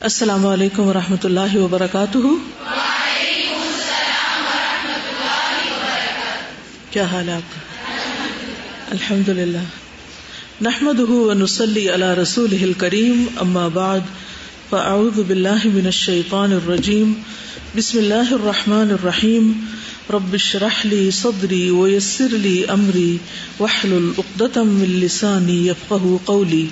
السلام علیکم و رحمۃ اللہ وبرکاتہ۔ کیا حال ہے آپ کا؟ الحمد للہ نحمد ونسلی علی رسول کریم اما بعد، فاعوذ باللہ من الشیطان الرجیم۔ بسم اللہ الرحمن الرحیم۔ رب اشرح لی صدری ویسر لی امری، واحلل عقدۃ من قولی۔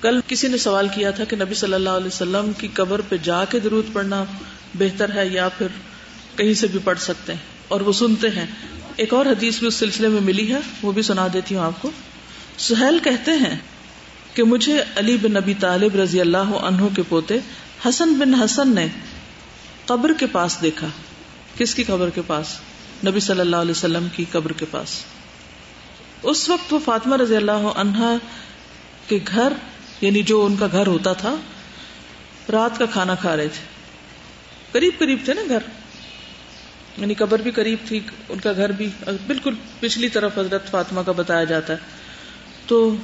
کل کسی نے سوال کیا تھا کہ نبی صلی اللہ علیہ وسلم کی قبر پہ جا کے درود پڑھنا بہتر ہے یا پھر کہیں سے بھی پڑھ سکتے ہیں؟ اور وہ سنتے ہیں۔ ایک اور حدیث بھی اس سلسلے میں ملی ہے، وہ بھی سنا دیتی ہوں آپ کو۔ سہیل کہتے ہیں کہ مجھے علی بن نبی طالب رضی اللہ عنہ کے پوتے حسن بن حسن نے قبر کے پاس دیکھا۔ کس کی قبر کے پاس؟ نبی صلی اللہ علیہ وسلم کی قبر کے پاس۔ اس وقت وہ فاطمہ رضی اللہ عنہا کے گھر یعنی جو ان کا گھر ہوتا تھا، رات کا کھانا کھا رہے تھے۔ قریب قریب تھے نا گھر۔ یعنی قبر بھی قریب تھی، ان کا گھر بھی بالکل پچھلی طرف حضرت فاطمہ کا بتایا جاتا ہے۔ تو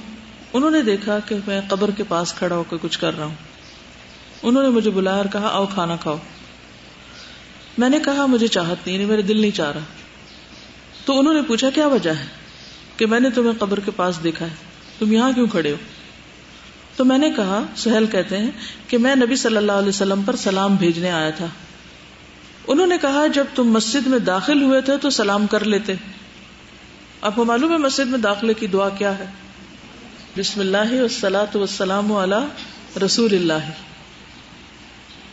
انہوں نے دیکھا کہ میں قبر کے پاس کھڑا ہو کے کچھ کر رہا ہوں۔ انہوں نے مجھے بلایا اور کہا، آؤ کھانا کھاؤ۔ میں نے کہا، مجھے چاہت نہیں یعنی میرے دل نہیں چاہ رہا۔ تو انہوں نے پوچھا، کیا وجہ ہے کہ میں نے تمہیں قبر کے پاس دیکھا ہے؟ تم یہاں کیوں کھڑے ہو؟ تو میں نے کہا، سہیل کہتے ہیں کہ میں نبی صلی اللہ علیہ وسلم پر سلام بھیجنے آیا تھا۔ انہوں نے کہا، جب تم مسجد میں داخل ہوئے تھے تو سلام کر لیتے۔ آپ کو معلوم ہے مسجد میں داخلے کی دعا کیا ہے؟ بسم اللہ وسلاۃ وسلام علی رسول اللہ۔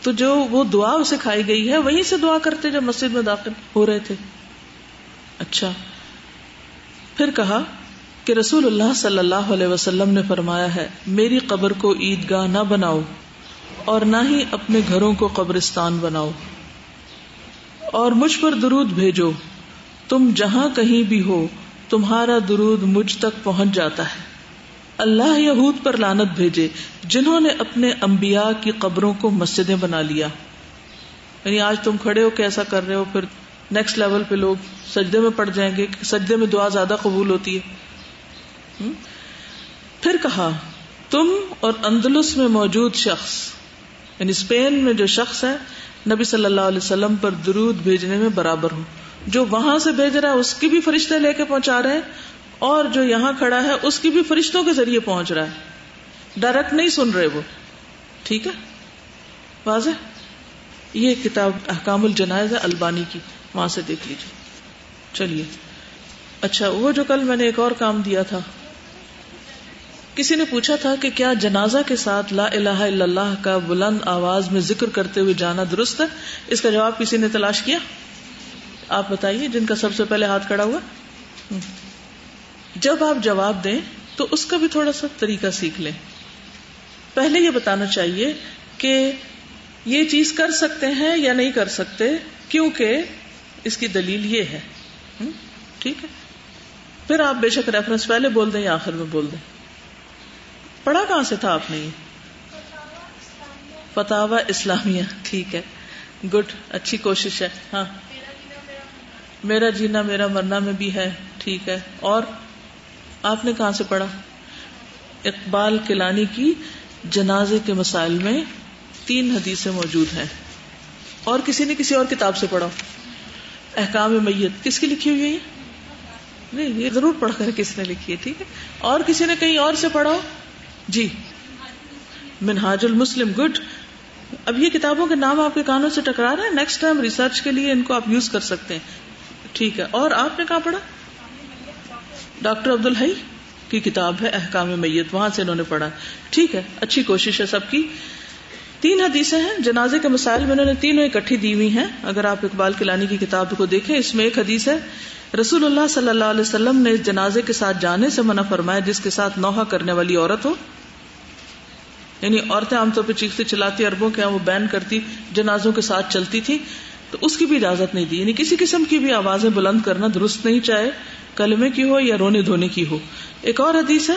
تو جو وہ دعا اسے کھائی گئی ہے، وہیں سے دعا کرتے جب مسجد میں داخل ہو رہے تھے۔ اچھا۔ پھر کہا کہ رسول اللہ صلی اللہ علیہ وسلم نے فرمایا ہے، میری قبر کو عید گاہ نہ بناؤ اور نہ ہی اپنے گھروں کو قبرستان بناؤ۔ اور مجھ پر درود بھیجو، تم جہاں کہیں بھی ہو، تمہارا درود مجھ تک پہنچ جاتا ہے۔ اللہ یہود پر لانت بھیجے، جنہوں نے اپنے انبیاء کی قبروں کو مسجدیں بنا لیا۔ یعنی آج تم کھڑے ہو کے ایسا کر رہے ہو، پھر نیکسٹ لیول پہ لوگ سجدے میں پڑ جائیں گے، سجدے میں دعا زیادہ قبول ہوتی ہے۔ پھر کہا، تم اور اندلس میں موجود شخص یعنی اسپین میں جو شخص ہے، نبی صلی اللہ علیہ وسلم پر درود بھیجنے میں برابر ہو جو وہاں سے بھیج رہا ہے، اس کی بھی فرشتے لے کے پہنچا رہے ہیں، اور جو یہاں کھڑا ہے، اس کی بھی فرشتوں کے ذریعے پہنچ رہا ہے۔ ڈائریکٹ نہیں سن رہے وہ۔ ٹھیک ہے؟ واضح؟ یہ کتاب احکام الجنائز ہے، البانی کی۔ وہاں سے دیکھ لیجیے چلیے۔ اچھا وہ جو کل میں نے ایک اور کام دیا تھا کسی نے پوچھا تھا کہ کیا جنازہ کے ساتھ لا الہ الا اللہ کا بلند آواز میں ذکر کرتے ہوئے جانا درست ہے؟ اس کا جواب کسی نے تلاش کیا؟ آپ بتائیے جن کا سب سے پہلے ہاتھ کھڑا ہوا۔ جب آپ جواب دیں تو اس کا بھی تھوڑا سا طریقہ سیکھ لیں۔ پہلے یہ بتانا چاہیے کہ یہ چیز کر سکتے ہیں یا نہیں کر سکتے، کیونکہ اس کی دلیل یہ ہے۔ ٹھیک ہے۔ پھر آپ بے شک ریفرنس پہلے بول دیں یا آخر میں بول دیں۔ پڑھا کہاں سے تھا آپ نے فتح اسلامیہ، ٹھیک ہے۔ گڈ، اچھی کوشش ہے۔ ہاں۔ میرا جینا میرا مرنا میں بھی ہے، ٹھیک ہے۔ اور آپ نے کہاں سے پڑھا؟ اقبال کلانی کی جنازے کے مسائل میں تین حدیثیں موجود ہیں۔ اور کسی نے کسی اور کتاب سے پڑھا۔ احکام میت، کس کی لکھی ہوئی ہے نہیں، یہ ضرور پڑھ کر کس نے لکھی ہے، ٹھیک ہے۔ اور کسی نے کہیں اور سے پڑھا؟ جی۔ منہاج المسلم، گڈ۔ اب یہ کتابوں کے نام آپ کے کانوں سے ٹکرا رہے ہیں۔ نیکسٹ ٹائم ریسرچ کے لیے ان کو آپ یوز کر سکتے ہیں۔ ٹھیک ہے۔ اور آپ نے کہاں پڑھا؟ ڈاکٹر عبد الحی کی کتاب ہے احکام میت، وہاں سے انہوں نے پڑھا۔ ٹھیک ہے۔ اچھی کوشش ہے سب کی۔ تین حدیثیں ہیں۔ جنازے کے مسائل میں انہوں نے تینوں اکٹھی دی ہوئی ہیں۔ اگر آپ اقبال کلانی کی کتاب کو دیکھیں، اس میں ایک حدیث ہے۔ رسول اللہ صلی اللہ علیہ وسلم نے اس جنازے کے ساتھ جانے سے منع فرمایا جس کے ساتھ نوحہ کرنے والی عورت ہو۔ یعنی عورتیں عام طور پہ چیختی چلاتی اربوں کے وہ بین کرتی، جنازوں کے ساتھ چلتی تھی تو اس کی بھی اجازت نہیں دی۔ یعنی کسی قسم کی بھی آوازیں بلند کرنا درست نہیں، چاہے کلمے کی ہو یا رونے دھونے کی ہو۔ ایک اور حدیث ہے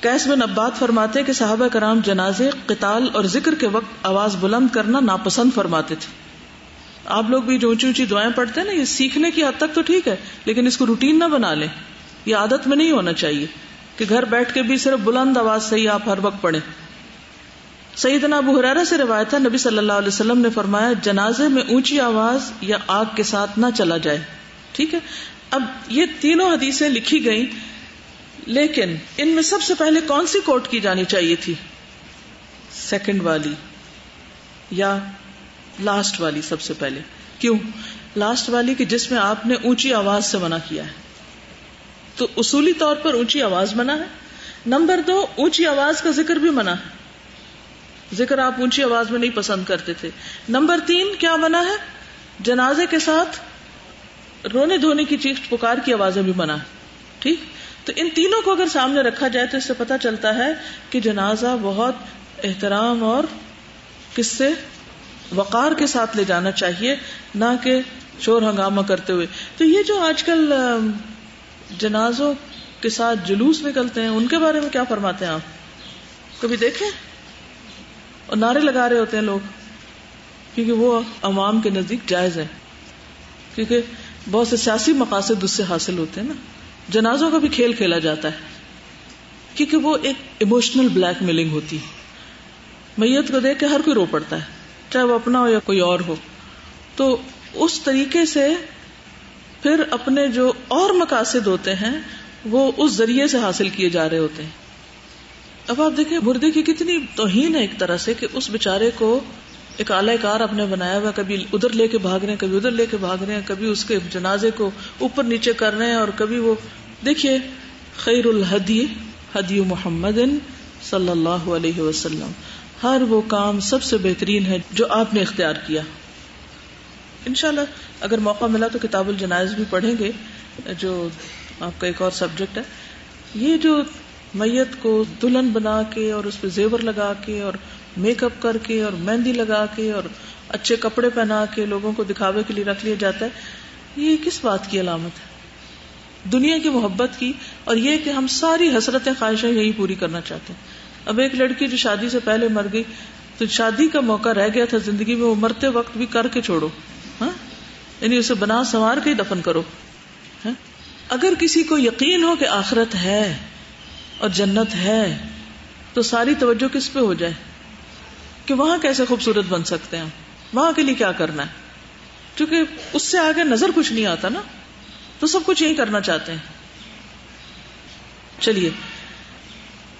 کیس بن عباد فرماتے کہ صحابہ کرام جنازے، قتال اور ذکر کے وقت آواز بلند کرنا ناپسند فرماتے تھے۔ آپ لوگ بھی جو اونچی اونچی دعائیں پڑھتے ہیں نا، یہ سیکھنے کی حد تک تو ٹھیک ہے، لیکن اس کو روٹین نہ بنا لیں۔ یہ عادت میں نہیں ہونا چاہیے کہ گھر بیٹھ کے بھی صرف بلند آواز سے ہی آپ ہر وقت پڑھیں۔ سیدنا ابو حرارہ سے روایت ہے، نبی صلی اللہ علیہ وسلم نے فرمایا، جنازے میں اونچی آواز یا آگ کے ساتھ نہ چلا جائے۔ ٹھیک ہے؟ اب یہ تینوں حدیثیں لکھی گئیں، لیکن ان میں سب سے پہلے کون سی کوٹ کی جانی چاہیے تھی؟ سیکنڈ والی یا لاسٹ والی سب سے پہلے۔ کیوں؟ لاسٹ والی کہ جس میں آپ نے اونچی آواز سے منع کیا ہے۔ تو اصولی طور پر اونچی آواز منع ہے۔ نمبر دو، اونچی آواز کا ذکر بھی منع ہے۔ ذکر آپ اونچی آواز میں نہیں پسند کرتے تھے۔ نمبر تین، کیا منع ہے؟ جنازے کے ساتھ رونے دھونے کی چیخ پکار کی آوازیں بھی منع ہے ٹھیک؟ تو ان تینوں کو اگر سامنے رکھا جائے تو اس سے پتا چلتا ہے کہ جنازہ بہت احترام اور کس سے وقار کے ساتھ لے جانا چاہیے، نہ کہ شور ہنگامہ کرتے ہوئے۔ تو یہ جو آج کل جنازوں کے ساتھ جلوس نکلتے ہیں، ان کے بارے میں کیا فرماتے ہیں آپ؟ کبھی دیکھیں؟ اور نعرے لگا رہے ہوتے ہیں لوگ، کیونکہ وہ عوام کے نزدیک جائز ہے۔ کیونکہ بہت سے سیاسی مقاصد اس سے حاصل ہوتے ہیں نا۔ جنازوں کا بھی کھیل کھیلا جاتا ہے۔ کیونکہ وہ ایک ایموشنل بلیک میلنگ ہوتی ہے۔ میت کو دیکھ کے ہر کوئی رو پڑتا ہے۔ چاہے وہ اپنا ہو یا کوئی اور ہو۔ تو اس طریقے سے پھر اپنے جو اور مقاصد ہوتے ہیں، وہ اس ذریعے سے حاصل کیے جا رہے ہوتے ہیں۔ اب آپ دیکھیں، مردے کی کتنی توہین ہے ایک طرح سے کہ اس بےچارے کو ایک اعلی کار اپنے بنایا ہوا، کبھی ادھر لے کے بھاگ رہے ہیں، کبھی ادھر لے کے بھاگ رہے ہیں، کبھی اس کے جنازے کو اوپر نیچے کر رہے ہیں اور کبھی وہ، دیکھیے، خیر الحدی حدی محمد صلی اللہ علیہ وسلم۔ ہر وہ کام سب سے بہترین ہے جو آپ نے اختیار کیا۔ انشاءاللہ، اگر موقع ملا تو کتاب الجنائز بھی پڑھیں گے، جو آپ کا ایک اور سبجیکٹ ہے۔ یہ جو میت کو دلہن بنا کے اور اس پہ زیور لگا کے اور میک اپ کر کے اور مہندی لگا کے اور اچھے کپڑے پہنا کے لوگوں کو دکھاوے کے لیے رکھ لیا جاتا ہے، یہ کس بات کی علامت ہے؟ دنیا کی محبت کی، اور یہ کہ ہم ساری حسرتیں، خواہشیں یہی پوری کرنا چاہتے ہیں۔ اب ایک لڑکی جو شادی سے پہلے مر گئی، تو شادی کا موقع رہ گیا تھا زندگی میں، وہ مرتے وقت بھی کر کے چھوڑو ہاں؟ یعنی اسے بنا سنوار کے ہی دفن کرو ہاں؟ اگر کسی کو یقین ہو کہ آخرت ہے اور جنت ہے، تو ساری توجہ کس پہ ہو جائے؟ کہ وہاں کیسے خوبصورت بن سکتے ہیں؟ وہاں کے لیے کیا کرنا ہے؟ کیونکہ اس سے آگے نظر کچھ نہیں آتا نا، تو سب کچھ یہی کرنا چاہتے ہیں۔ چلیے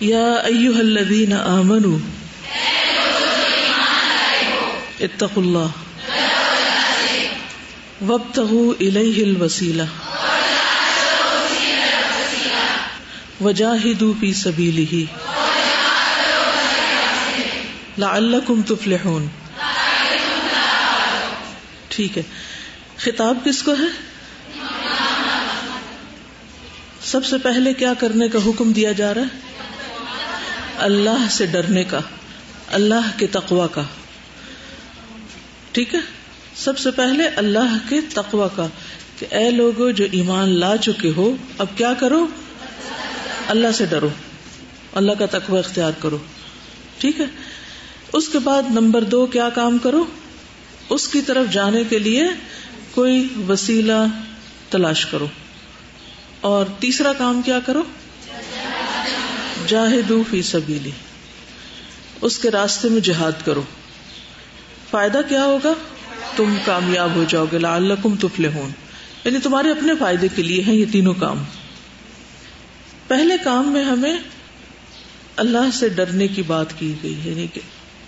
یا ایوہ الذین آمنوا اتقوا اللہ وابتغوا الیہ الوسیلہ وجاہدوا فی سبیلہ لعلکم تفلحون ٹھیک ہے خطاب کس کو ہے سب سے پہلے کیا کرنے کا حکم دیا جا رہا ہے اللہ سے ڈرنے کا، اللہ کے تقوا کا۔ ٹھیک ہے؟ سب سے پہلے اللہ کے تقوا کا کہ اے لوگوں جو ایمان لا چکے ہو، اب کیا کرو؟ اللہ سے ڈرو۔ اللہ کا تقوی اختیار کرو۔ ٹھیک ہے؟ اس کے بعد نمبر دو کیا کام کرو؟ اس کی طرف جانے کے لیے کوئی وسیلہ تلاش کرو۔ اور تیسرا کام کیا کرو؟ جاہدو فی سبیلی، اس کے راستے میں جہاد کرو۔ فائدہ کیا ہوگا؟ تم کامیاب ہو جاؤ گے، لعلکم تفلحون۔ یعنی تمہارے اپنے فائدے کے لیے ہیں یہ تینوں کام۔ پہلے کام میں ہمیں اللہ سے ڈرنے کی بات کی گئی یعنی کہ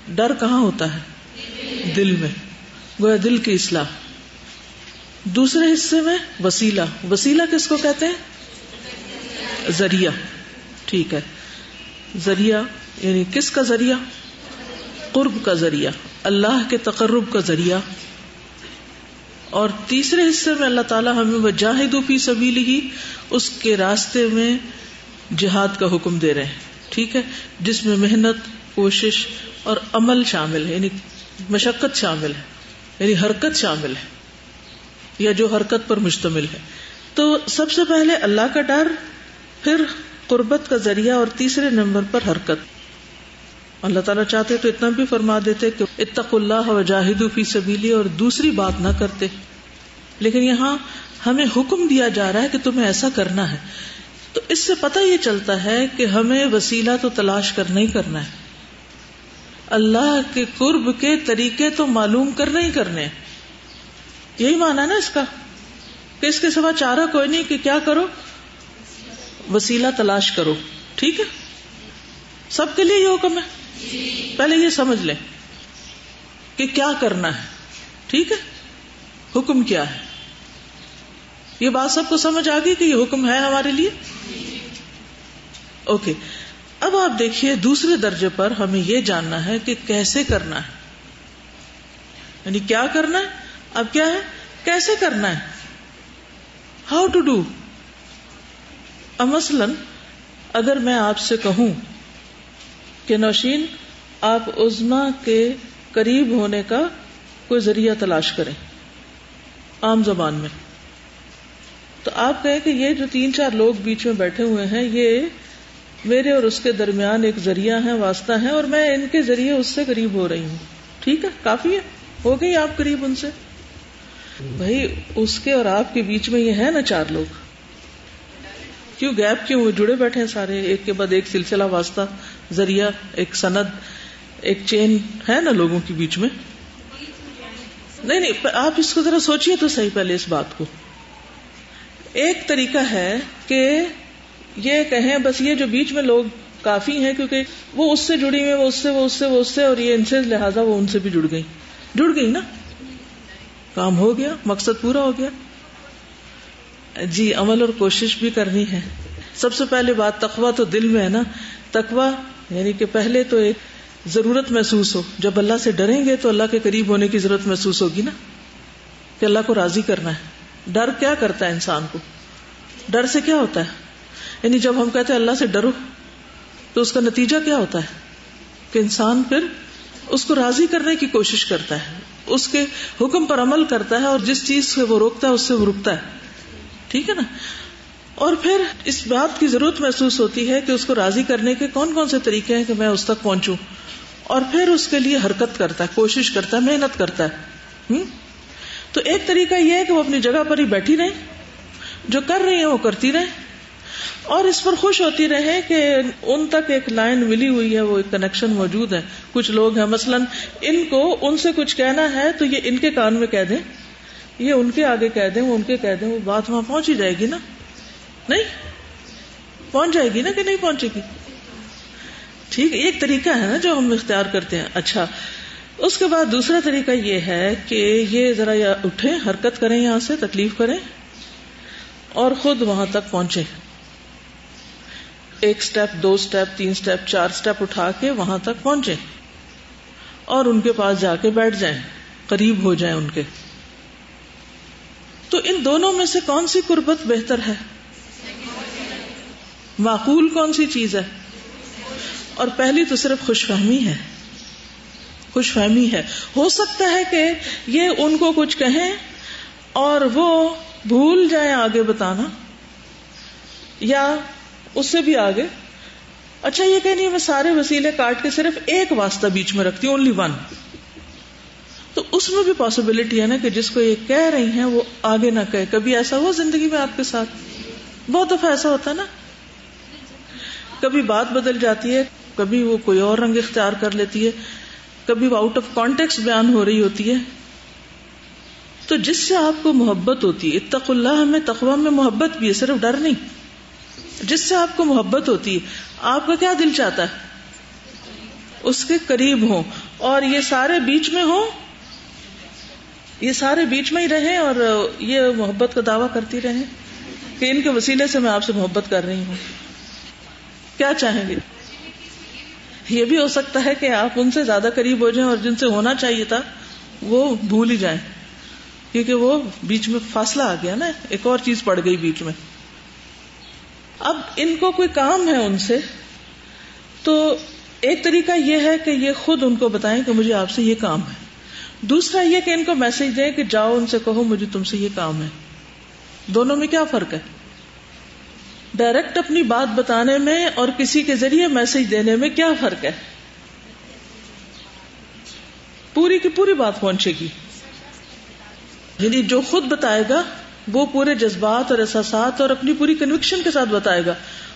ڈر کہاں ہوتا ہے؟ دل میں، گویا دل کی اصلاح۔ دوسرے حصے میں وسیلہ۔ وسیلہ کس کو کہتے ہیں؟ ذریعہ۔ ٹھیک ہے۔ ذریعہ یعنی کس کا ذریعہ؟ قرب کا ذریعہ، اللہ کے تقرب کا ذریعہ۔ اور تیسرے حصے میں اللہ تعالیٰ ہمیں وہ جاہد فی سبیل ہی اس کے راستے میں جہاد کا حکم دے رہے ہیں۔ ٹھیک ہے؟ جس میں محنت، کوشش اور عمل شامل ہے یعنی مشقت شامل ہے یعنی حرکت شامل ہے، یا جو حرکت پر مشتمل ہے۔ تو سب سے پہلے اللہ کا ڈر، پھر قربت کا ذریعہ اور تیسرے نمبر پر حرکت۔ اللہ تعالیٰ چاہتے تو اتنا بھی فرما دیتے کہ اتق اللہ و جاہد فی سبیلی اور دوسری بات نہ کرتے۔ لیکن یہاں ہمیں حکم دیا جا رہا ہے کہ تمہیں ایسا کرنا ہے۔ تو اس سے پتہ یہ چلتا ہے کہ ہمیں وسیلہ تو تلاش کرنا ہی کرنا ہے۔ اللہ کے قرب کے طریقے تو معلوم کرنا ہی کرنے۔ یہی مانا نا اس کا کہ اس کے سوا چارہ کوئی نہیں کہ کیا کرو؟ وسیلہ تلاش کرو، ٹھیک ہے؟ سب کے لیے یہ حکم ہے؟ پہلے یہ سمجھ لیں کہ کیا کرنا ہے، ٹھیک ہے؟ حکم کیا ہے؟ یہ بات سب کو سمجھ آ گئی کہ یہ حکم ہے ہمارے لیے؟ اوکے، اب آپ دیکھیے دوسرے درجے پر ہمیں یہ جاننا ہے کہ کیسے کرنا ہے۔ یعنی کیا کرنا ہے؟ اب کیا ہے؟ کیسے کرنا ہے؟ ہاؤ ٹو ڈو مثلاً اگر میں آپ سے کہوں کہ نوشین، آپ ازما کے قریب ہونے کا کوئی ذریعہ تلاش کریں عام زبان میں۔ تو آپ کہیں کہ یہ جو تین چار لوگ بیچ میں بیٹھے ہوئے ہیں، یہ میرے اور اس کے درمیان ایک ذریعہ ہے واسطہ ہے اور میں ان کے ذریعے اس سے قریب ہو رہی ہوں۔ ٹھیک ہے؟ کافی ہے۔ ہو گئی آپ قریب ان سے۔ بھائی، اس کے اور آپ کے بیچ میں یہ ہے نا چار لوگ۔ کیوں گیپ کیوں جڑے بیٹھے ہیں سارے، ایک کے بعد ایک سلسلہ واسطہ، ذریعہ، ایک سند، ایک چین ہے نا لوگوں کے بیچ میں؟ نہیں نہیں آپ اس کو ذرا سوچیے تو صحیح پہلے اس بات کو۔ ایک طریقہ ہے کہ یہ کہیں، بس یہ جو بیچ میں لوگ کافی ہیں، کیونکہ وہ اس سے جڑی ہوئی وہ اس سے، وہ اس سے، وہ اس سے، اور یہ ان سے، لہٰذا وہ ان سے بھی جڑ گئی جڑ گئی نا؟ کام ہو گیا، مقصد پورا ہو گیا۔ جی عمل اور کوشش بھی کرنی ہے۔ سب سے پہلے بات تقوا تو دل میں ہے نا۔ تقوا یعنی کہ پہلے تو ایک ضرورت محسوس ہو۔ جب اللہ سے ڈریں گے تو اللہ کے قریب ہونے کی ضرورت محسوس ہوگی نا۔ کہ اللہ کو راضی کرنا ہے۔ ڈر کیا کرتا ہے انسان کو؟ ڈر سے کیا ہوتا ہے؟ یعنی جب ہم کہتے ہیں اللہ سے ڈرو، تو اس کا نتیجہ کیا ہوتا ہے؟ کہ انسان پھر اس کو راضی کرنے کی کوشش کرتا ہے۔ اس کے حکم پر عمل کرتا ہے اور جس چیز سے وہ روکتا ہے، اس سے وہ رکتا ہے۔ ٹھیک ہے نا؟ اور پھر اس بات کی ضرورت محسوس ہوتی ہے کہ اس کو راضی کرنے کے کون کون سے طریقے ہیں کہ میں اس تک پہنچوں۔ اور پھر اس کے لیے حرکت کرتا ہے، کوشش کرتا ہے، محنت کرتا ہے۔ تو ایک طریقہ یہ ہے کہ وہ اپنی جگہ پر ہی بیٹھی رہے، جو کر رہی ہے وہ کرتی رہے۔ اور اس پر خوش ہوتی رہے کہ ان تک ایک لائن ملی ہوئی ہے، وہ ایک کنیکشن موجود ہے۔ کچھ لوگ ہیں، مثلا ان کو ان سے کچھ کہنا ہے تو یہ ان کے کان میں کہہ دیں۔ یہ ان کے آگے کہہ دیں، وہ ان کے کہہ دیں، وہ بات وہاں پہنچ ہی جائے گی نا؟ نہیں؟ پہنچ جائے گی نا کہ نہیں پہنچے گی؟ ٹھیک ایک طریقہ ہے نا جو ہم اختیار کرتے ہیں۔ اچھا اس کے بعد دوسرا طریقہ یہ ہے کہ یہ ذرا اٹھے حرکت کریں یہاں سے، تکلیف کریں اور خود وہاں تک پہنچے ایک اسٹیپ دو اسٹیپ تین اسٹیپ چار اسٹیپ اٹھا کے وہاں تک پہنچے اور ان کے پاس جا کے بیٹھ جائیں، قریب ہو جائیں ان کے۔ تو ان دونوں میں سے کون سی قربت بہتر ہے؟ معقول کون سی چیز ہے؟ اور پہلی تو صرف خوش فہمی ہے۔ خوش فہمی ہے۔ ہو سکتا ہے کہ یہ ان کو کچھ کہیں اور وہ بھول جائیں آگے بتانا یا اس سے بھی آگے۔ اچھا یہ کہ نہیں، میں سارے وسیلے کاٹ کے صرف ایک واسطہ بیچ میں رکھتی ہوں اونلی ون تو اس میں بھی پاسبلٹی ہے نا کہ جس کو یہ کہہ رہی ہیں وہ آگے نہ کہے۔ کبھی ایسا ہوا زندگی میں آپ کے ساتھ؟ بہت دفعہ ایسا ہوتا ہے نا۔ کبھی بات بدل جاتی ہے، کبھی وہ کوئی اور رنگ اختیار کر لیتی ہے۔ کبھی وہ آؤٹ آف کانٹیکس بیان ہو رہی ہوتی ہے۔ تو جس سے آپ کو محبت ہوتی ہے، اتق اللہ میں تقوا میں محبت بھی ہے، صرف ڈر نہیں۔ جس سے آپ کو محبت ہوتی ہے، آپ کا کیا دل چاہتا ہے؟ اس کے قریب ہو اور یہ سارے بیچ میں ہو یہ سارے بیچ میں ہی رہے اور یہ محبت کا دعوی کرتی رہے کہ ان کے وسیلے سے میں آپ سے محبت کر رہی ہوں۔ کیا چاہیں گے؟ یہ بھی ہو سکتا ہے کہ آپ ان سے زیادہ قریب ہو جائیں اور جن سے ہونا چاہیے تھا، وہ بھول ہی جائیں۔ کیونکہ وہ بیچ میں فاصلہ آ گیا نا، ایک اور چیز پڑ گئی بیچ میں۔ اب ان کو کوئی کام ہے ان سے، تو ایک طریقہ یہ ہے کہ یہ خود ان کو بتائیں کہ مجھے آپ سے یہ کام ہے۔ دوسرا یہ کہ ان کو میسج دیں کہ جاؤ ان سے کہو مجھے تم سے یہ کام ہے۔ دونوں میں کیا فرق ہے؟ ڈائریکٹ اپنی بات بتانے میں اور کسی کے ذریعے میسج دینے میں کیا فرق ہے؟ پوری کی پوری بات پہنچے گی۔ یعنی جو خود بتائے گا، وہ پورے جذبات اور احساسات اور اپنی پوری کنوکشن کے ساتھ بتائے گا۔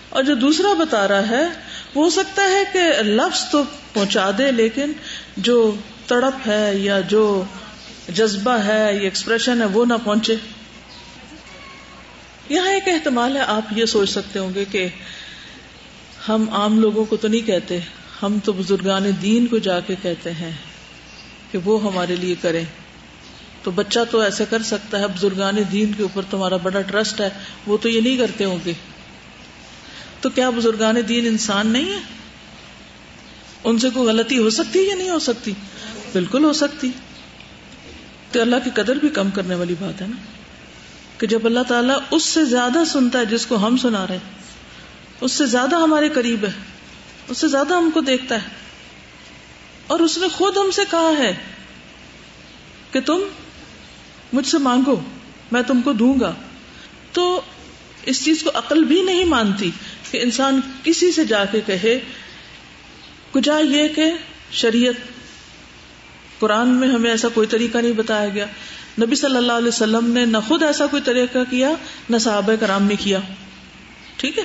اور جو دوسرا بتا رہا ہے، وہ ہو سکتا ہے کہ لفظ تو پہنچا دے، لیکن جو تڑپ ہے یا جو جذبہ ہے یا ایکسپریشن ہے، وہ نہ پہنچے۔ یہاں ایک احتمال ہے، آپ یہ سوچ سکتے ہوں گے کہ ہم عام لوگوں کو تو نہیں کہتے، ہم تو بزرگان دین کو جا کے کہتے ہیں کہ وہ ہمارے لیے کریں۔ تو بچہ تو ایسے کر سکتا ہے، بزرگان دین کے اوپر تمہارا بڑا ٹرسٹ ہے، وہ تو یہ نہیں کرتے ہوں گے۔ تو کیا بزرگان دین انسان نہیں ہے؟ ان سے کوئی غلطی ہو سکتی یا نہیں ہو سکتی؟ بالکل ہو سکتی۔ تو اللہ کی قدر بھی کم کرنے والی بات ہے نا۔ کہ جب اللہ تعالیٰ اس سے زیادہ سنتا ہے جس کو ہم سنا رہے اس سے زیادہ ہمارے قریب ہے، اس سے زیادہ ہم کو دیکھتا ہے۔ اور اس نے خود ہم سے کہا ہے کہ تم مجھ سے مانگو، میں تم کو دوں گا۔ تو اس چیز کو عقل بھی نہیں مانتی کہ انسان کسی سے جا کے کہے۔ کجا یہ کہ شریعت قرآن میں ہمیں ایسا کوئی طریقہ نہیں بتایا گیا۔ نبی صلی اللہ علیہ وسلم نے نہ خود ایسا کوئی طریقہ کیا، نہ صحابہ کرام نے کیا۔ ٹھیک ہے؟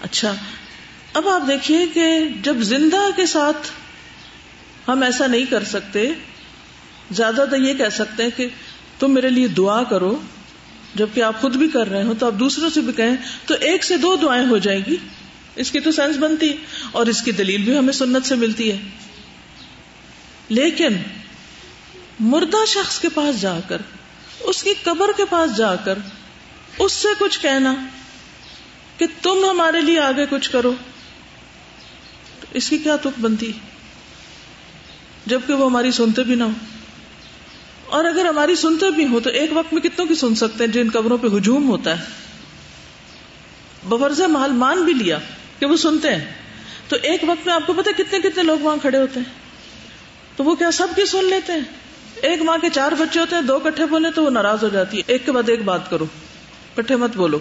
اچھا۔ اب آپ دیکھیے کہ جب زندہ کے ساتھ ہم ایسا نہیں کر سکتے، زیادہ تو یہ کہہ سکتے ہیں کہ تم میرے لیے دعا کرو، جبکہ آپ خود بھی کر رہے ہو تو آپ دوسروں سے بھی کہیں تو ایک سے دو دعائیں ہو جائیں گی۔ اس کی تو سینس بنتی اور اس کی دلیل بھی ہمیں سنت سے ملتی ہے۔ لیکن مردہ شخص کے پاس جا کر، اس کی قبر کے پاس جا کر، اس سے کچھ کہنا کہ تم ہمارے لیے آگے کچھ کرو۔ اس کی کیا تک بنتی؟ جبکہ وہ ہماری سنتے بھی نہ ہو۔ اور اگر ہماری سنتے بھی ہو، تو ایک وقت میں کتنوں کی سن سکتے ہیں جن قبروں پہ ہجوم ہوتا ہے۔ بورز محل مان بھی لیا کہ وہ سنتے ہیں۔ تو ایک وقت میں آپ کو پتا کتنے کتنے لوگ وہاں کھڑے ہوتے ہیں۔ تو وہ کیا سب کی سن لیتے ہیں؟ ایک ماں کے چار بچے ہوتے ہیں، دو کٹھے بولے تو وہ ناراض ہو جاتی ہے۔ ایک کے بعد ایک بات کرو، کٹھے مت بولو۔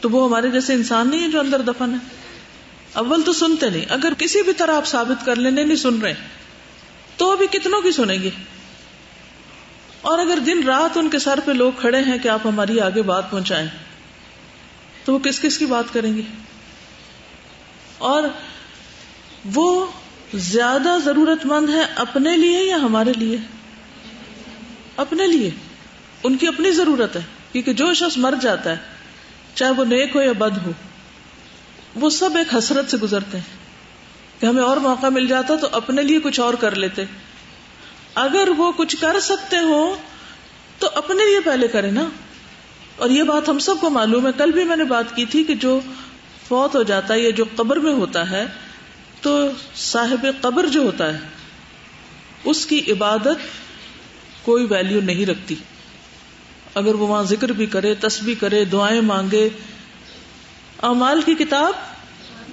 تو وہ ہمارے جیسے انسان نہیں ہے جو اندر دفن ہے۔ اول تو سنتے نہیں۔ اگر کسی بھی طرح آپ ثابت کر لینے نہیں سن رہے۔ تو بھی کتنوں کی سنیں گے۔ اور اگر دن رات ان کے سر پہ لوگ کھڑے ہیں کہ آپ ہماری آگے بات پہنچائیں، تو وہ کس کس کی بات کریں گے؟ اور وہ زیادہ ضرورت مند ہے اپنے لیے یا ہمارے لیے؟ اپنے لیے۔ ان کی اپنی ضرورت ہے، کیونکہ جو شخص مر جاتا ہے، چاہے وہ نیک ہو یا بد ہو، وہ سب ایک حسرت سے گزرتے ہیں۔ کہ ہمیں اور موقع مل جاتا تو اپنے لیے کچھ اور کر لیتے۔ اگر وہ کچھ کر سکتے ہو تو اپنے لیے پہلے کرے نا۔ اور یہ بات ہم سب کو معلوم ہے۔ کل بھی میں نے بات کی تھی کہ جو فوت ہو جاتا ہے یا جو قبر میں ہوتا ہے تو صاحب قبر جو ہوتا ہے، اس کی عبادت کوئی ویلیو نہیں رکھتی۔ اگر وہ وہاں ذکر بھی کرے، تسبیح کرے، دعائیں مانگے امال کی کتاب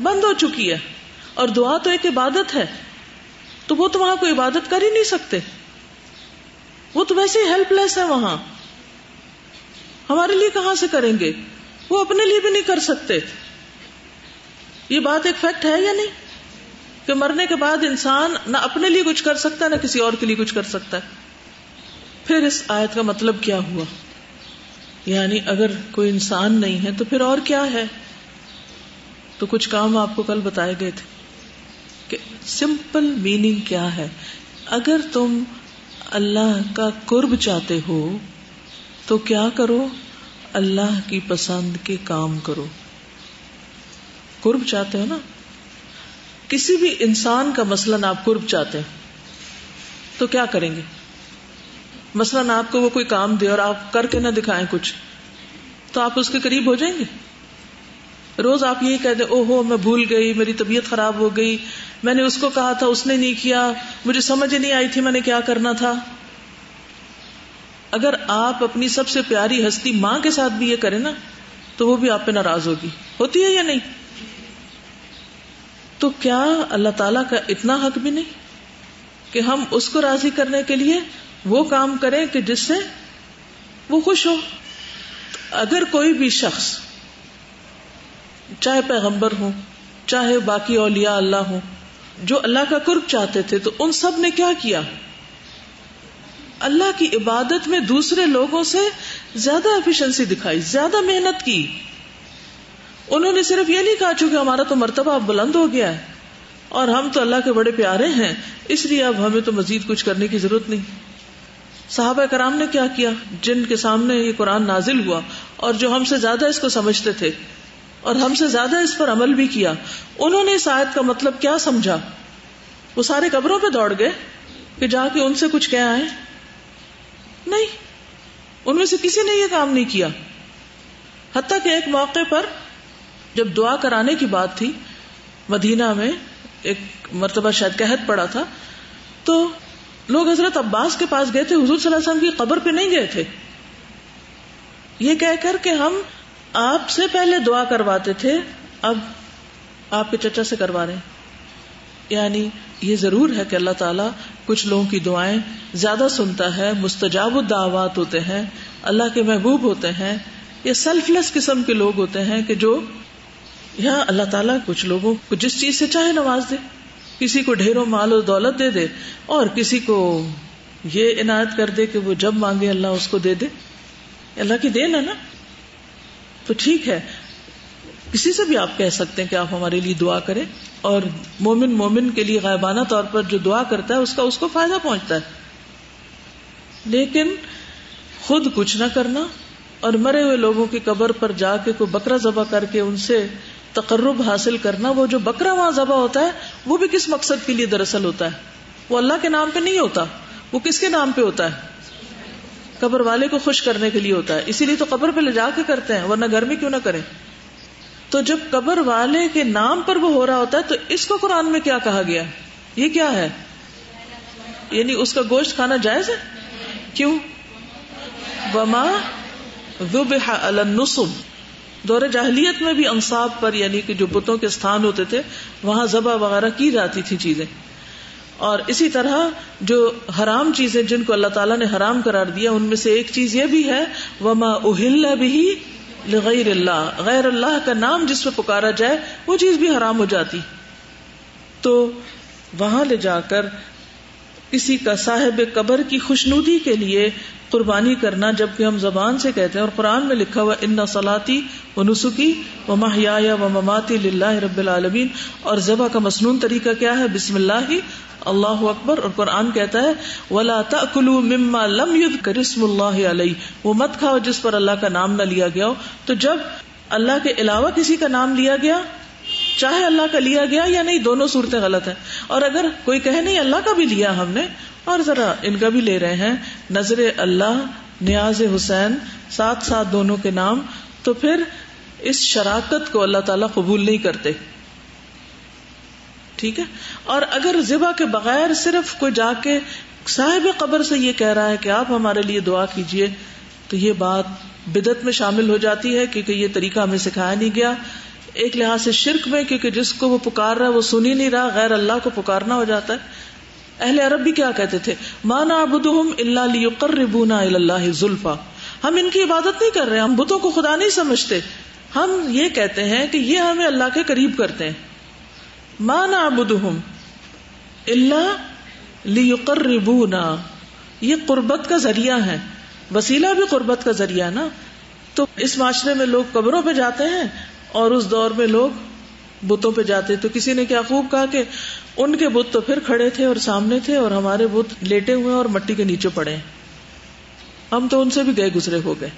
بند ہو چکی ہے۔ اور دعا تو ایک عبادت ہے، تو وہ تو وہاں کوئی عبادت کر ہی نہیں سکتے۔ وہ تو ویسے ہیلپ لیس ہے وہاں۔ ہمارے لیے کہاں سے کریں گے؟ وہ اپنے لیے بھی نہیں کر سکتے۔ یہ بات ایک فیکٹ ہے یا نہیں؟ کہ مرنے کے بعد انسان نہ اپنے لیے کچھ کر سکتا ہے، نہ کسی اور کے لیے کچھ کر سکتا ہے۔ پھر اس آیت کا مطلب کیا ہوا؟ یعنی اگر کوئی انسان نہیں ہے تو پھر اور کیا ہے؟ تو کچھ کام آپ کو کل بتائے گئے تھے کہ سمپل میننگ کیا ہے۔ اگر تم اللہ کا قرب چاہتے ہو، تو کیا کرو؟ اللہ کی پسند کے کام کرو۔ قرب چاہتے ہو نا؟ کسی بھی انسان کا مثلاً آپ قرب چاہتے ہیں، تو کیا کریں گے؟ مثلاً آپ کو وہ کوئی کام دے اور آپ کر کے نہ دکھائیں کچھ، تو آپ اس کے قریب ہو جائیں گے؟ روز آپ یہی کہہ دیں او ہو میں بھول گئی، میری طبیعت خراب ہو گئی، میں نے اس کو کہا تھا، اس نے نہیں کیا، مجھے سمجھ نہیں آئی تھی میں نے کیا کرنا تھا۔ اگر آپ اپنی سب سے پیاری ہستی ماں کے ساتھ بھی یہ کریں نا، تو وہ بھی آپ پہ ناراض ہوگی۔ ہوتی ہے یا نہیں؟ تو کیا اللہ تعالی کا اتنا حق بھی نہیں کہ ہم اس کو راضی کرنے کے لیے وہ کام کریں کہ جس سے وہ خوش ہو؟ اگر کوئی بھی شخص چاہے پیغمبر ہو چاہے باقی اولیاء اللہ ہو جو اللہ کا قرب چاہتے تھے تو ان سب نے کیا کیا؟ اللہ کی عبادت میں دوسرے لوگوں سے زیادہ ایفیشنسی دکھائی، زیادہ محنت کی۔ انہوں نے صرف یہ نہیں کہا، چونکہ ہمارا تو مرتبہ اب بلند ہو گیا ہے۔ اور ہم تو اللہ کے بڑے پیارے ہیں، اس لیے اب ہمیں تو مزید کچھ کرنے کی ضرورت نہیں۔ صحابہ کرام نے کیا کیا؟ جن کے سامنے یہ قرآن نازل ہوا، اور جو ہم سے زیادہ اس کو سمجھتے تھے، اور ہم سے زیادہ اس پر عمل بھی کیا۔ انہوں نے اس آیت کا مطلب کیا سمجھا؟ وہ سارے قبروں پہ دوڑ گئے کہ جا کے ان سے کچھ کیا آئے نہیں، ان میں سے کسی نے یہ کام نہیں کیا۔ حتیٰ کہ ایک موقع پر جب دعا کرانے کی بات تھی، مدینہ میں ایک مرتبہ شاید قحط پڑا تھا، تو لوگ حضرت عباس کے پاس گئے تھے، حضور صلی اللہ علیہ وسلم کی قبر پہ نہیں گئے تھے۔ یہ کہہ کر کہ ہم آپ سے پہلے دعا کرواتے تھے، اب آپ کے چچا سے کروا رہے ہیں۔ یعنی یہ ضرور ہے کہ اللہ تعالیٰ کچھ لوگوں کی دعائیں زیادہ سنتا ہے، مستجاب الدعوات ہوتے ہیں، اللہ کے محبوب ہوتے ہیں، یہ سیلف لیس قسم کے لوگ ہوتے ہیں کہ جو یہاں اللہ تعالیٰ کچھ لوگوں کو جس چیز سے چاہے نواز دے، کسی کو ڈھیروں مال و دولت دے دے، اور کسی کو یہ عنایت کر دے کہ وہ جب مانگے اللہ اس کو دے دے۔ اللہ کی دین ہے نا؟ تو ٹھیک ہے۔ کسی سے بھی آپ کہہ سکتے ہیں کہ آپ ہمارے لیے دعا کریں، اور مومن مومن کے لیے غائبانہ طور پر جو دعا کرتا ہے، اس کا اس کو فائدہ پہنچتا ہے۔ لیکن خود کچھ نہ کرنا اور مرے ہوئے لوگوں کی قبر پر جا کے کوئی بکرا ذبح کر کے ان سے تقرب حاصل کرنا، وہ جو بکرا وہاں ذبح ہوتا ہے، وہ بھی کس مقصد کے لیے دراصل ہوتا ہے؟ وہ اللہ کے نام پہ نہیں ہوتا، وہ کس کے نام پہ ہوتا ہے؟ قبر والے کو خوش کرنے کے لیے ہوتا ہے، اسی لیے تو قبر پہ لے جا کے کرتے ہیں، ورنہ گھر میں کیوں نہ کریں؟ تو جب قبر والے کے نام پر وہ ہو رہا ہوتا ہے، تو اس کو قرآن میں کیا کہا گیا؟ یہ کیا ہے؟ یعنی اس کا گوشت کھانا جائز ہے؟ کیوں؟ بما النصب دور جاہلیت میں بھی انصاب پر یعنی کہ جو بتوں کے استھان ہوتے تھے، وہاں ذبح وغیرہ کی جاتی تھی چیزیں۔ اور اسی طرح جو حرام چیزیں جن کو اللہ تعالیٰ نے حرام قرار دیا، ان میں سے ایک چیز یہ بھی ہے، وما اہل بھی غیر اللہ غیر اللہ کا نام جس پہ پکارا جائے، وہ چیز بھی حرام ہو جاتی۔ تو وہاں لے جا کر کسی کا صاحب قبر کی خوشنودی کے لیے قربانی کرنا جبکہ ہم زبان سے کہتے ہیں اور قرآن میں لکھا ہوا ان سلاتی و نسخی و ماہیا و مماتی اللہ رب العالمین اور ذبح کا مصنون طریقہ کیا ہے؟ بسم اللہ اللہ اکبر، اور قرآن کہتا ہے، ولا تلو مما لم ید کرسم اللہ علیہ وہ مت کھاؤ جس پر اللہ کا نام نہ لیا گیا ہو۔ تو جب اللہ کے علاوہ کسی کا نام لیا گیا چاہے اللہ کا لیا گیا یا نہیں، دونوں صورتیں غلط ہیں۔ اور اگر کوئی کہے، نہیں، اللہ کا بھی لیا ہم نے، اور ذرا ان کا بھی لے رہے ہیں۔ نظر اللہ، نیاز حسین، ساتھ ساتھ دونوں کے نام۔ تو پھر اس شراکت کو اللہ تعالیٰ قبول نہیں کرتے۔ ٹھیک ہے؟ اور اگر ذبح کے بغیر صرف کوئی جا کے صاحب قبر سے یہ کہہ رہا ہے کہ آپ ہمارے لیے دعا کیجیے تو یہ بات بدت میں شامل ہو جاتی ہے، کیونکہ یہ طریقہ ہمیں سکھایا نہیں گیا۔ ایک لحاظ سے شرک میں، کیونکہ جس کو وہ پکار رہا ہے، وہ سن ہی نہیں رہا، غیر اللہ کو پکارنا ہو جاتا ہے۔ اہل عرب بھی کیا کہتے تھے؟ مانا ابدم اللہ قربونا اللہ زلفا ہم ان کی عبادت نہیں کر رہے، ہم بتوں کو خدا نہیں سمجھتے۔ ہم یہ کہتے ہیں کہ یہ ہمیں اللہ کے قریب کرتے ہیں۔ مانا بدہم اللہ لیقربونا یہ قربت کا ذریعہ ہے وسیلہ بھی قربت کا ذریعہ نا۔ تو اس معاشرے میں لوگ قبروں پہ جاتے ہیں۔ اور اس دور میں لوگ بتوں پہ جاتے تو کسی نے کیا خوب کہا کہ ان کے بت تو پھر کھڑے تھے اور سامنے تھے اور ہمارے بت لیٹے ہوئے اور مٹی کے نیچے پڑے ہم تو ان سے بھی گئے گزرے ہو گئے۔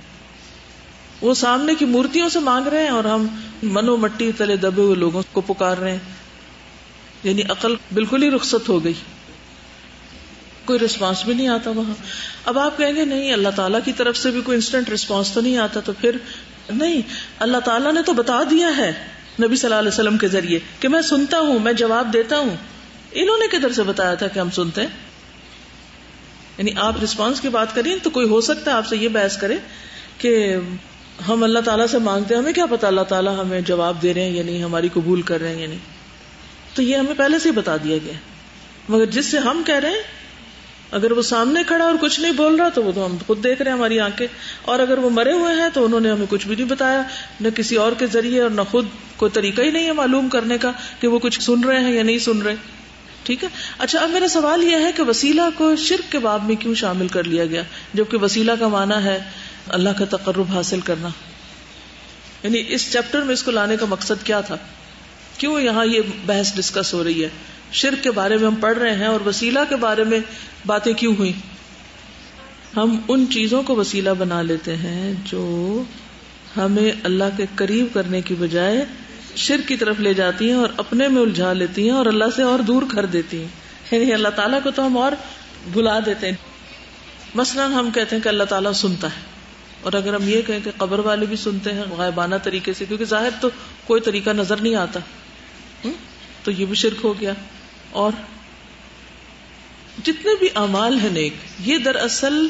وہ سامنے کی مورتیوں سے مانگ رہے ہیں اور ہم منو مٹی تلے دبے ہوئے لوگوں کو پکار رہے ہیں۔ یعنی عقل بالکل ہی رخصت ہو گئی۔ کوئی ریسپانس بھی نہیں آتا وہاں۔ اب آپ کہیں گے نہیں، اللہ تعالیٰ کی طرف سے بھی کوئی انسٹنٹ ریسپانس تو نہیں آتا تو پھر نہیں، اللہ تعالیٰ نے تو بتا دیا ہے نبی صلی اللہ علیہ وسلم کے ذریعے کہ میں سنتا ہوں، میں جواب دیتا ہوں۔ انہوں نے کدھر سے بتایا تھا کہ ہم سنتے ہیں؟ یعنی آپ رسپانس کی بات کریں تو کوئی ہو سکتا ہے آپ سے یہ بحث کرے کہ ہم اللہ تعالیٰ سے مانگتے ہیں، ہمیں کیا پتا اللہ تعالیٰ ہمیں جواب دے رہے ہیں یا نہیں، ہماری قبول کر رہے ہیں یا نہیں۔ تو یہ ہمیں پہلے سے ہی بتا دیا گیا مگر جس سے ہم کہہ رہے ہیں اگر وہ سامنے کھڑا اور کچھ نہیں بول رہا تو وہ تو ہم خود دیکھ رہے ہیں ہماری آنکھیں۔ اور اگر وہ مرے ہوئے ہیں تو انہوں نے ہمیں کچھ بھی نہیں بتایا، نہ کسی اور کے ذریعے اور نہ خود۔ کوئی طریقہ ہی نہیں ہے معلوم کرنے کا کہ وہ کچھ سن رہے ہیں یا نہیں سن رہے۔ ٹھیک ہے؟ اچھا اب میرا سوال یہ ہے کہ وسیلہ کو شرک کے باب میں کیوں شامل کر لیا گیا؟ جبکہ وسیلہ کا معنی ہے اللہ کا تقرب حاصل کرنا۔ یعنی اس چیپٹر میں اس کو لانے کا مقصد کیا تھا؟ کیوں یہاں یہ بحث ڈسکس ہو رہی ہے؟ شرک کے بارے میں ہم پڑھ رہے ہیں اور وسیلہ کے بارے میں باتیں کیوں ہوئی ہم ان چیزوں کو وسیلہ بنا لیتے ہیں جو ہمیں اللہ کے قریب کرنے کی بجائے شرک کی طرف لے جاتی ہیں اور اپنے میں الجھا لیتی ہیں اور اللہ سے اور دور کر دیتی ہیں۔ یعنی اللہ تعالیٰ کو تو ہم اور بھلا دیتے ہیں۔ مثلاً ہم کہتے ہیں کہ اللہ تعالیٰ سنتا ہے اور اگر ہم یہ کہیں کہ قبر والے بھی سنتے ہیں، غائبانہ طریقے سے، کیونکہ ظاہر تو کوئی طریقہ نظر نہیں آتا۔ تو یہ بھی شرک ہو گیا۔ اور جتنے بھی امال ہیں نیک، یہ دراصل